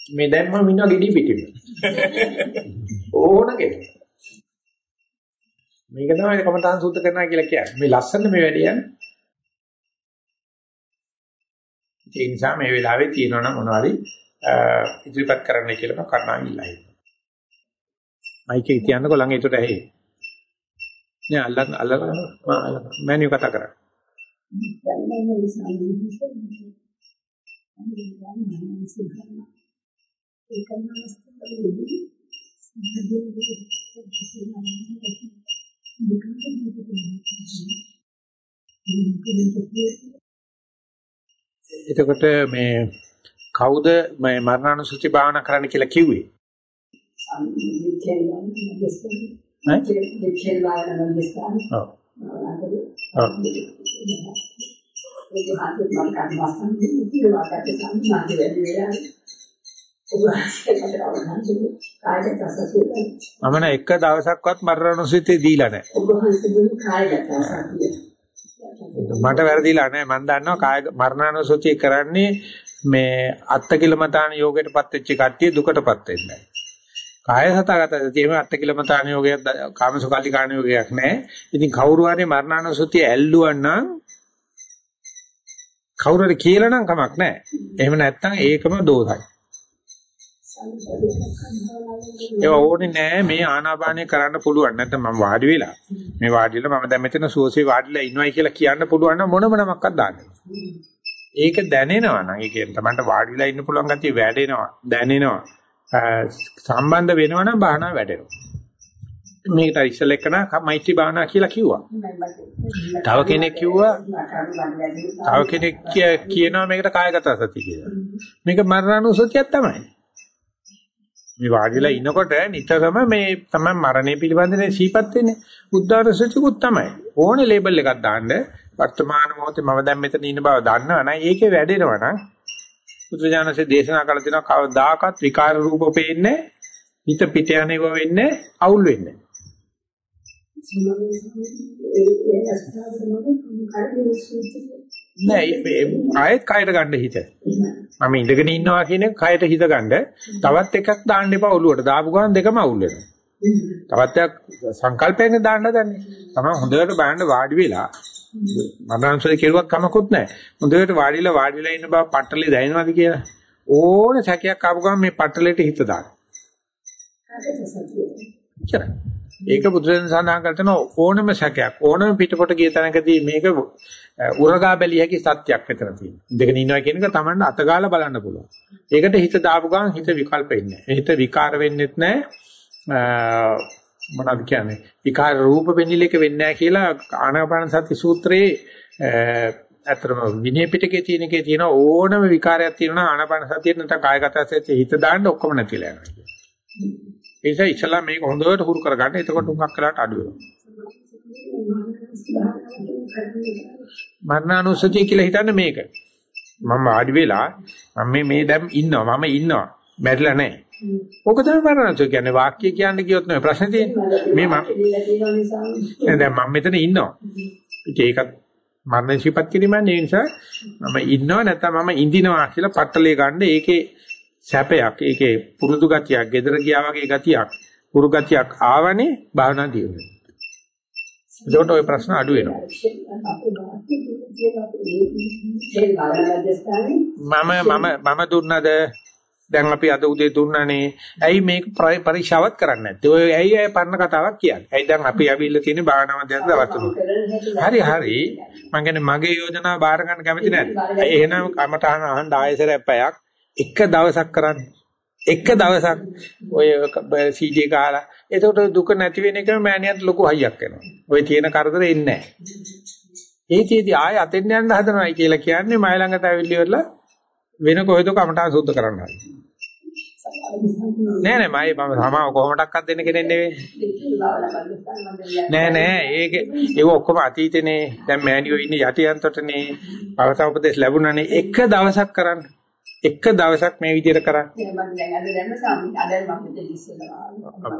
Speaker 1: මේ දැන් මම ඉන්නවා ගෙඩි පිටින්. ඕන කෙනෙක්. මේක තමයි කමඨාන් සුද්ධ කරනවා කියලා කියන්නේ. මේ ලස්සන මේ වැඩේ යන්නේ. ඒ නිසා මේ වෙලාවේ තියෙනවනම් මොනවාරි ඉදිරිපත් කරන්න කියලා මම කරනවා ඉල්ලයි. මයික් එක තියන්නකො ළඟ ඒකට ඇහි. නෑ අල්ලන් අල්ලන මෑනියු කතා කරා. දැන් මම ඒක නමස්කාරයේදී එතකොට මේ කවුද මේ මරණානුසුති භාවනා කරන්න කියලා කිව්වේ? ඔව්. මම න එක දවසක්වත් මරණොසිතේ දීලා නැහැ. මට වැරදිලා නැහැ. මම දන්නවා කාය මරණානුසතිය කරන්නේ මේ අත්තිකිලමතාන යෝගයටපත් වෙච්ච කට්ටිය දුකටපත් වෙන්නේ කාය සතගත තියෙම අත්තිකිලමතාන යෝගයක් කාමසුකල්ලි කාණ යෝගයක් නැහැ. ඉතින් කවුරු හරි මරණානුසතිය ඇල්ලුවා නම් කවුරු හරි කියලා නම් කමක් නැහැ. එහෙම නැත්නම් ඒකම දෝෂයි. ඒ ඕනේ නෑ මේ ආනාපානය කරන්න පුළුවන් නැත්නම් මම වාඩි වෙලා මේ වාඩි වෙලා මම දැන් මෙතන සුවසේ වාඩිලා ඉන්නවයි කියලා කියන්න පුළුවන් නම් මොනම නමක්වත් දාන්න. ඒක දැනෙනවා නම් ඒ කියන්නේ Tamanට වාඩිලා ඉන්න පුළුවන් ගැතිය වැඩෙනවා දැනෙනවා සම්බන්ධ වෙනවා නම් බාහනා වැඩෙනවා. මේකට ඉස්සෙල් එක්කන මෛත්‍රී භාවනා කියලා කිව්වා. තව කෙනෙක් කිව්වා තව කෙනෙක් කියනවා මේකට කායගත සති කියලා. මේක මරණානුසතියක් තමයි. මේ වාඩිලා ඉනකොට නිතරම මේ තමයි මරණය පිළිබඳව සීපත් වෙන්නේ. බුද්ධාරසතිකුත් තමයි. ඕනේ ලේබල් එකක් දාන්න වර්තමාන මොහොතේ මම දැන් මෙතන ඉන්න බව දන්නවා නම් ඒකේ වැඩෙනවා නම් බුදුජානසේ දේශනා කළ තියෙනවා කවදාකවත් විකාර රූප පේන්නේ හිත පිට යන්නේව වෙන්නේ අවුල් වෙන්නේ. නෑ ආයෙත් කයට ගන්න හිත. මම ඉඳගෙන ඉන්නවා කියන කයට හිත ගන්න. තවත් එකක් දාන්න එපා ඔලුවට. දාපු ගමන් දෙකම අවුල් වෙනවා. තවත් එකක් සංකල්පයෙන් දාන්න දන්නේ. තමයි හොඳට බලන්න වාඩි වෙලා මනෝන්සලේ කෙරුවක් කමකුත් නැහැ. හොඳට වාඩිලා වාඩිලා ඉන්න බව පට්ටලේ දැනෙනවද කියලා. ඕන සැකයක් ආපු ගමන් මේ පට්ටලේට හිත දාන්න. හරි. ඒක බුදුරජාණන් සඳහන් කරන ඕනම සැකයක් ඕනම පිටපොට ගිය තැනකදී මේක උරගා බැලිය හැකි සත්‍යයක් විතර තියෙනවා. දෙකන ඉන්නවා කියන එක Tamanne අතගාලා බලන්න පුළුවන්. ඒකට හිත දාපු ගමන් හිත විකල්ප වෙන්නේ නැහැ. හිත විකාර වෙන්නෙත් නැහැ. මොනවද කියන්නේ? විකාර රූප වෙනිලක වෙන්නේ නැහැ කියලා ආනාපාන සති සූත්‍රයේ ඇත්තටම විනය පිටකේ තියෙන එකේ තියෙන ඕනම විකාරයක් තියෙනවා ආනාපාන සතිය නැත්නම් කායගත සතිය හිත දාන්න ඔක්කොම නැතිලා යනවා කියන්නේ. ඒ නිසා ඉස්සලා මේක හොඳට හුරු කරගන්න. එතකොට උඟක් කලකට අඩු වෙනවා. මරණානුස්සතිය කියලා හිතන්නේ මේක. මම ආඩි වෙලා මම මේ මේ දැන් ඉන්නවා මම ඉන්නවා මැරිලා නැහැ. ඕක තමයි මරණතු කියන්නේ වාක්‍ය කියන්න ගියොත් නෙවෙයි ප්‍රශ්නේ තියෙන්නේ. මේ මම දැන් මම මෙතන ඉන්නවා. ඉතින් ඒකත් මරණ ශිපත් කිරීමන්නේ ඒ නිසා මම ඉන්නවා නැත්නම් මම ඉඳිනවා කියලා පට්ටලේ ගන්න ඒකේ සැපයක් ඒකේ පුරුදු ගතියක් gedara ගියා වගේ ගතියක් පුරු ගතියක් ආවනේ භාවනා දියුනේ. ඒකට ওই ප්‍රශ්න අඩු වෙනවා. මම මම මම දුන්නද දැන් අපි අද උදේ දුන්නානේ. ඇයි මේක පරීක්ෂාවත් කරන්නේ නැත්තේ? ඔය ඇයි ඇයි පරණ කතාවක් කියන්නේ? ඇයි දැන් අපි ඇවිල්ලා තියෙන්නේ භාවනාව දැන් දවස් හරි හරි. මම කියන්නේ මගේ යෝජනාව බාර ගන්න කැමති නැද්ද? එහෙනම් කමටහන අහන්න ආයෙසරයක් පැයක් එක දවසක් කරන්නේ. එක දවසක් ඔය CD කාලා එතකොට දුක නැති වෙන එකම මෑණියන්ට ලොකු හයියක් වෙනවා. ඔය තියෙන කරදර එන්නේ නැහැ. ඒකේදී ආයෙ අතෙන් යන්න හදනවයි කියලා කියන්නේ මයි ළඟට ඇවිල්ලිවලා වෙන කොහෙද කමටහන් සුද්ධ කරන්න හරි. නෑ නෑ මම මම සමාව කොහොමඩක්වත් දෙන්න කෙනෙක් නෙවෙයි. නෑ නෑ ඒක ඒක ඔක්කොම අතීතේනේ. දැන් මෑණියෝ ඉන්නේ යටියන්තටනේ. අවස උපදේශ ලැබුණානේ. එක දවසක් කරන්න. එක දවසක් මේ විදිහට කරන්න.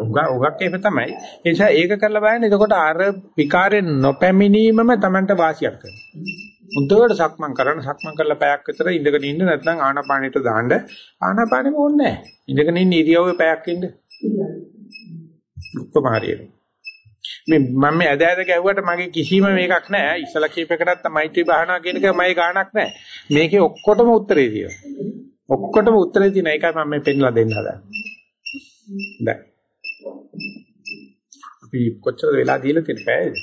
Speaker 1: උගා උගක් එහෙම තමයි. ඒ නිසා ඒක කරලා බලන්න. එතකොට අර විකාරයෙන් නොපැමිණීමම Tamanට වාසියක් කරනවා. මුදවට සක්මන් කරන්න සක්මන් කරලා පැයක් විතර ඉඳගෙන ඉන්න නැත්නම් ආනාපානෙට දාන්න ආනාපානෙම ඕනේ නැහැ. ඉඳගෙන ඉන්න ඉරියව්වේ පැයක් ඉන්න. ඔක්කොම හරියට. මේ මම මේ ඇද ඇද ගැහුවට මගේ කිසිම මේකක් නැහැ. ඉස්සලා කීපයකටත් මෛත්‍රී භාවනා කියන එක මගේ ගාණක් නැහැ. මේකේ ඔක්කොටම උත්තරේ තියෙනවා. ඔක්කොටම උත්තරේ තියෙන එකයි මම මේ පෙන්ලා දෙන්න හදන්නේ. දැන් අපි කොච්චර වෙලා දීලා තියෙන පැයද?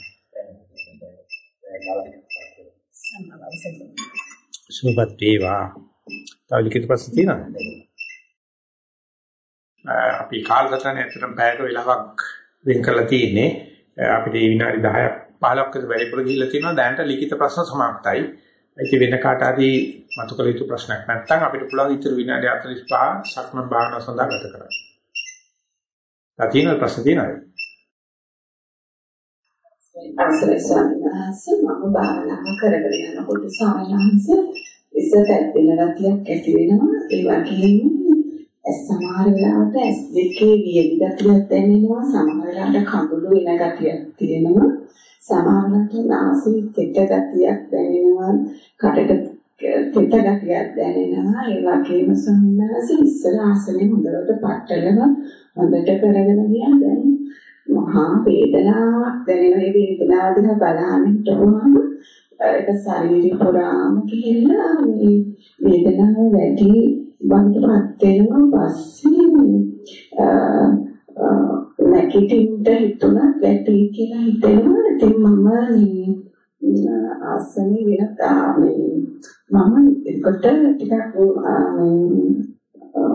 Speaker 1: සුවපත් වේවා. තව ලිඛිත ප්‍රශ්න තියෙනවද? අපි කාලසටහන ඇත්තටම පැයක වෙලාවක් වෙන් කරලා තියෙන්නේ. අපිට විනාඩි 10ක් 15ක් විතර වැඩිපුර ගිහිල්ලා තියෙනවා. දැනට ලිඛිත ප්‍රශ්න සමාප්තයි. ඒක වෙන කාට හරි මතු කළ යුතු ප්‍රශ්නයක් නැත්නම් අපිට පුළුවන් ඉතුරු විනාඩි 45 සක්මන් භාවනාව සඳහා ගත කරන්න. තා තියෙන ප්‍රශ්න තියෙනවද?
Speaker 4: අවසරයි ස්වාමීන් වහන්සේ මම භාවනාව කරගෙන යනකොට ස්වාමීන් වහන්සේ ඉස්සරට වෙන ගතියක් ඇති වෙනවා. ඒ වගේම සමහර වෙලාවට ඇස් දෙකේ වියලි ගතියක් දැනෙනවා. සමහර වෙලාවට කඳුළු වෙන ගතියක් තියෙනවා. සමහර වෙලාවට නාසයේ තෙත ගතියක් දැනෙනවා. කටට තෙත ගතියක් දැනෙනවා. ඒ වගේම සම්මාස ඉස්සර ආසනේ හොඳට පట్టලව හොඳට කරගෙන ගියා. දැන් මහා වේදනාවක් දැනෙන ඒ වේදනාව දිහා බලන හිටවම ඒක ශරීරය පුරාම කියලා මේ වේදනාව වැඩි වන්දපත් වෙනවා පස්සේ නැගිටින්න හිතුණා වැටි කියලා හිතෙනවා. ඉතින් මම මේ ආසනේ වෙනතා මේ මම එකට ටිකක් මේ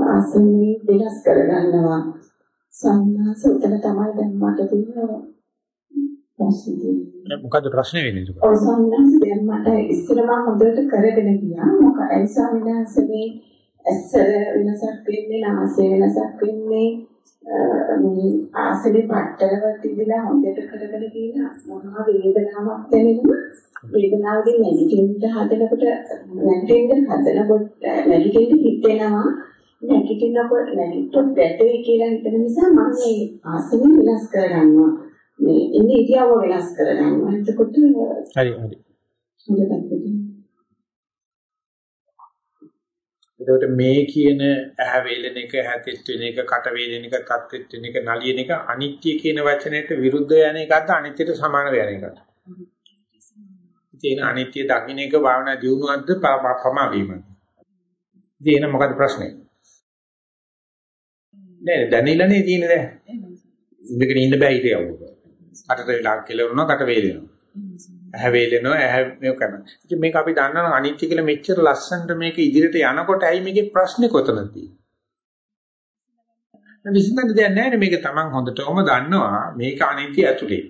Speaker 4: ආසනේ වෙනස් කරගන්නවා. සම්මාස උතන තමයි දැන් මට තියෙන.
Speaker 1: මොකද්ද ප්‍රශ්නේ වෙන්නේ ඒක?
Speaker 4: ඔව් සම්මාස දැන් මට ඉස්සර මම හොඳට කරගෙන ගියා. මොකයි සම්මාස මේ ඇස්සර වෙනසක් වෙන්නේ නාසය වෙනසක් වෙන්නේ මේ ආසලේ පట్టලව තිබිලා හොඳට කරගෙන ගියා. මොනවා වේදනාවක් දැනෙනවා. වේදනාවකින් නැගිටින්න හදනකොට නැගිටින්න හදනකොට නැගිටින්න හිතෙනවා. නැගිටිනකොට නැගිට්ටොත් වැටෙයි කියලා හිතන නිසා මම මේ ආසනෙ වෙනස් කරගන්නවා. මේ ඉන්නේ ඉරියව්ව වෙනස් කරගන්නවා. එතකොට
Speaker 1: හරි හරි. එතකොට මේ කියන ඇහැ වේලෙන එක, හැතෙත් වෙන එක, කට වේලෙන එක, තත්ත්වෙත් වෙන එක, නලියන එක අනිත්‍ය කියන වචනයට විරුද්ධ යන එකක්ද අනිත්‍යට සමාන යන එකක්ද? ඉතින් අනිත්‍ය දකින්න එක භාවනා දියුණුවක්ද පමා වීමද? ඉතින් මොකද ප්‍රශ්නේ? නෑ දැනෙලානේ තියෙන්නේ දැන්. ඉඳගෙන ඉන්න බෑ ඉතියව. කටට වෙලා කෙලවනවා කට වේලෙනවා. ඇහැ වේලෙනවා ඇහැ මේක කරනවා. ඉතින් මේක අපි දන්නවා අනිත්‍ය කියලා මෙච්චර ලස්සනට මේක ඉදිරියට යනකොට ඇයි මේකේ ප්‍රශ්නේ කොතනද තියෙන්නේ? විසඳන්න දෙයක් නැහැ මේක තමන් හොඳටම දන්නවා මේක අනිත්‍ය ඇතුලේ.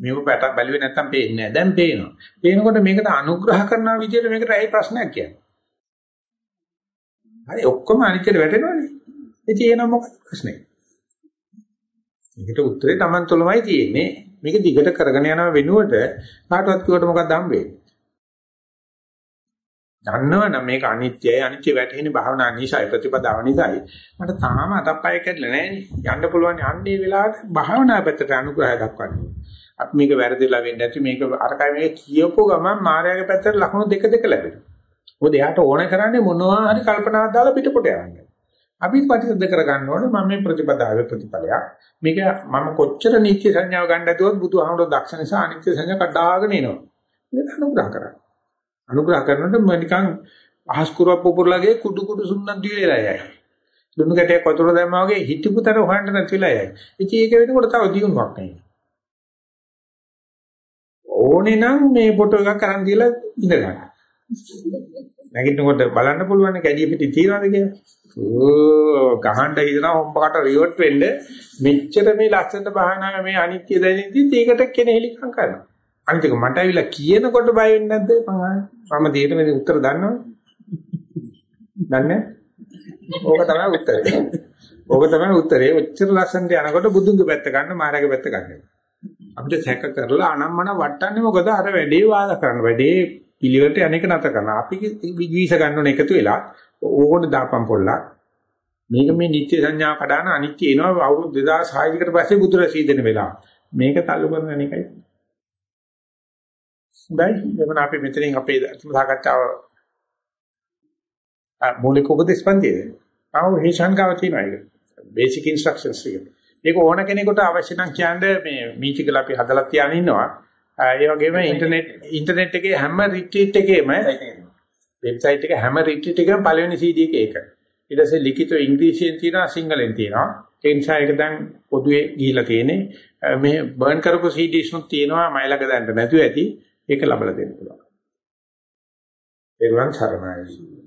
Speaker 1: මේක පැට බැලුවේ නැත්තම් පේන්නේ නැහැ. දැන් පේනවා. පේනකොට මේකට අනුග්‍රහ කරන විදිහට මේකට ඇයි ප්‍රශ්නයක් කියන්නේ? හරි ඔක්කොම අනිත්‍යයට වැටෙනවනේ. ඉතින් එන මොකක්ද ප්‍රශ්නේ? මේකට උත්තරේ Taman තුලමයි තියෙන්නේ. මේක දිගට කරගෙන යන වෙනුවට කාටවත් කිව්වට මොකක්ද හම්බෙන්නේ? දන්නවනම් මේක අනිත්‍යයි අනිත්‍ය වැටෙන්නේ භාවනා නිසායි ප්‍රතිපදාව නිසායි මට තාම අතප්පය කැඩලා නැහැ යන්න පුළුවන් යන්නේ වෙලාවට භාවනා පැත්තට අනුග්‍රහය දක්වන්නේ අපි මේක වැරදිලා වෙන්නේ නැති මේක අරකයි මේක කියපුව ගමන් මායාවේ පැත්තට ලකුණු දෙක දෙක ලැබෙනවා මොකද එයාට ඕන කරන්නේ මොනවා හරි කල්පනාවක් දාලා පිටපොට යන්න අපි ප්‍රතිසද්ද කරගන්න ඕනේ මම මේ ප්‍රතිපදාවේ ප්‍රතිඵලයක් මේක මම කොච්චර නිත්‍ය සංඥාව ගන්න ඇදුවත් බුදුහාමුදුරුවෝ දක්ෂ නිසා අනිත්‍ය සංඥා කඩාගෙන එනවා මේක අනුග්‍රහ කරන්නේ අනුග්‍රහ කරනකොට මම නිකන් අහස් කුරක් පුපුරලාගේ කුඩු කුඩු සුන්නක් දිවිලා යයි. දුන්නු ගැටයක් වතුර දැම්මා වගේ හිටපුතර හොයන්න නැතිලා යයි. ඉතින් ඒක වෙනකොට තව දියුණුවක් නැහැ. ඕනේ නම් මේ ෆොටෝ එකක් අරන් දීලා ඉඳ ගන්න. නැගිටිනකොට බලන්න පුළුවන් කැඩිය පිටි තියනවාද කියලා. ඕ ගහන්න හිතනවා හොම්බකට රිවර්ට් වෙන්න මෙච්චර මේ ලස්සනට බහනා මේ අනිත්‍ය දැනෙද්දි ඒකට කෙනෙහිලිකම් කරනවා. අනිත් එක මට ඇවිල්ලා කියනකොට බය වෙන්නේ නැද්ද මම මම දෙයට මේ උත්තර දන්නවද? දන්නේ ඕක තමයි උත්තරේ. ඕක තමයි උත්තරේ. ඔච්චර ලස්සනට යනකොට බුදුන්ගේ පැත්ත ගන්න මායාවේ පැත්ත ගන්න. අපිට සැක කරලා අනම්මන වටන්නේ මොකද අර වැඩේ වාද කරන වැඩේ පිළිවෙලට අනේක නැත කරන. අපි විවිස ගන්න ඕන එකතු වෙලා ඕකට දාපම් පොල්ලා මේක මේ නිත්‍ය සංඥා කඩන අනිත්‍ය එනවා අවුරුදු 2600 කට පස්සේ බුදුරසී දෙන වෙලාව. මේක තල්ලු කරන එකයි. හොඳයි එවන අපි මෙතනින් අපේ සාකච්ඡාව මූලික උපදේශ පන්තියේ ආව හේෂන්කාව තියෙනවා ඒක බේසික් ඉන්ස්ට්‍රක්ෂන්ස් ටික. ඒක ඕන කෙනෙකුට අවශ්‍ය නම් කියන්නේ මේ මීටිකල අපි හදලා තියාගෙන ඉන්නවා. ඒ වගේම ඉන්ටර්නෙට් ඉන්ටර්නෙට් එකේ හැම රිට්‍රීට් එකේම වෙබ්සයිට් එක හැම රිට්‍රීට් එකේම පළවෙනි CD එක ඒක. ඊට පස්සේ ලිඛිත ඉංග්‍රීසියෙන් තියෙනවා සිංහලෙන් තියෙනවා. ඒ නිසා ඒක දැන් පොදුවේ ගිහිලා තියෙන්නේ. මේ බර්න් කරපු CDs නුත් තියෙනවා මයිලක දැන්න නැතුව ඇති. ඒක ලබලා දෙන්න පුළුවන්. ඒරුවන් සරණයි.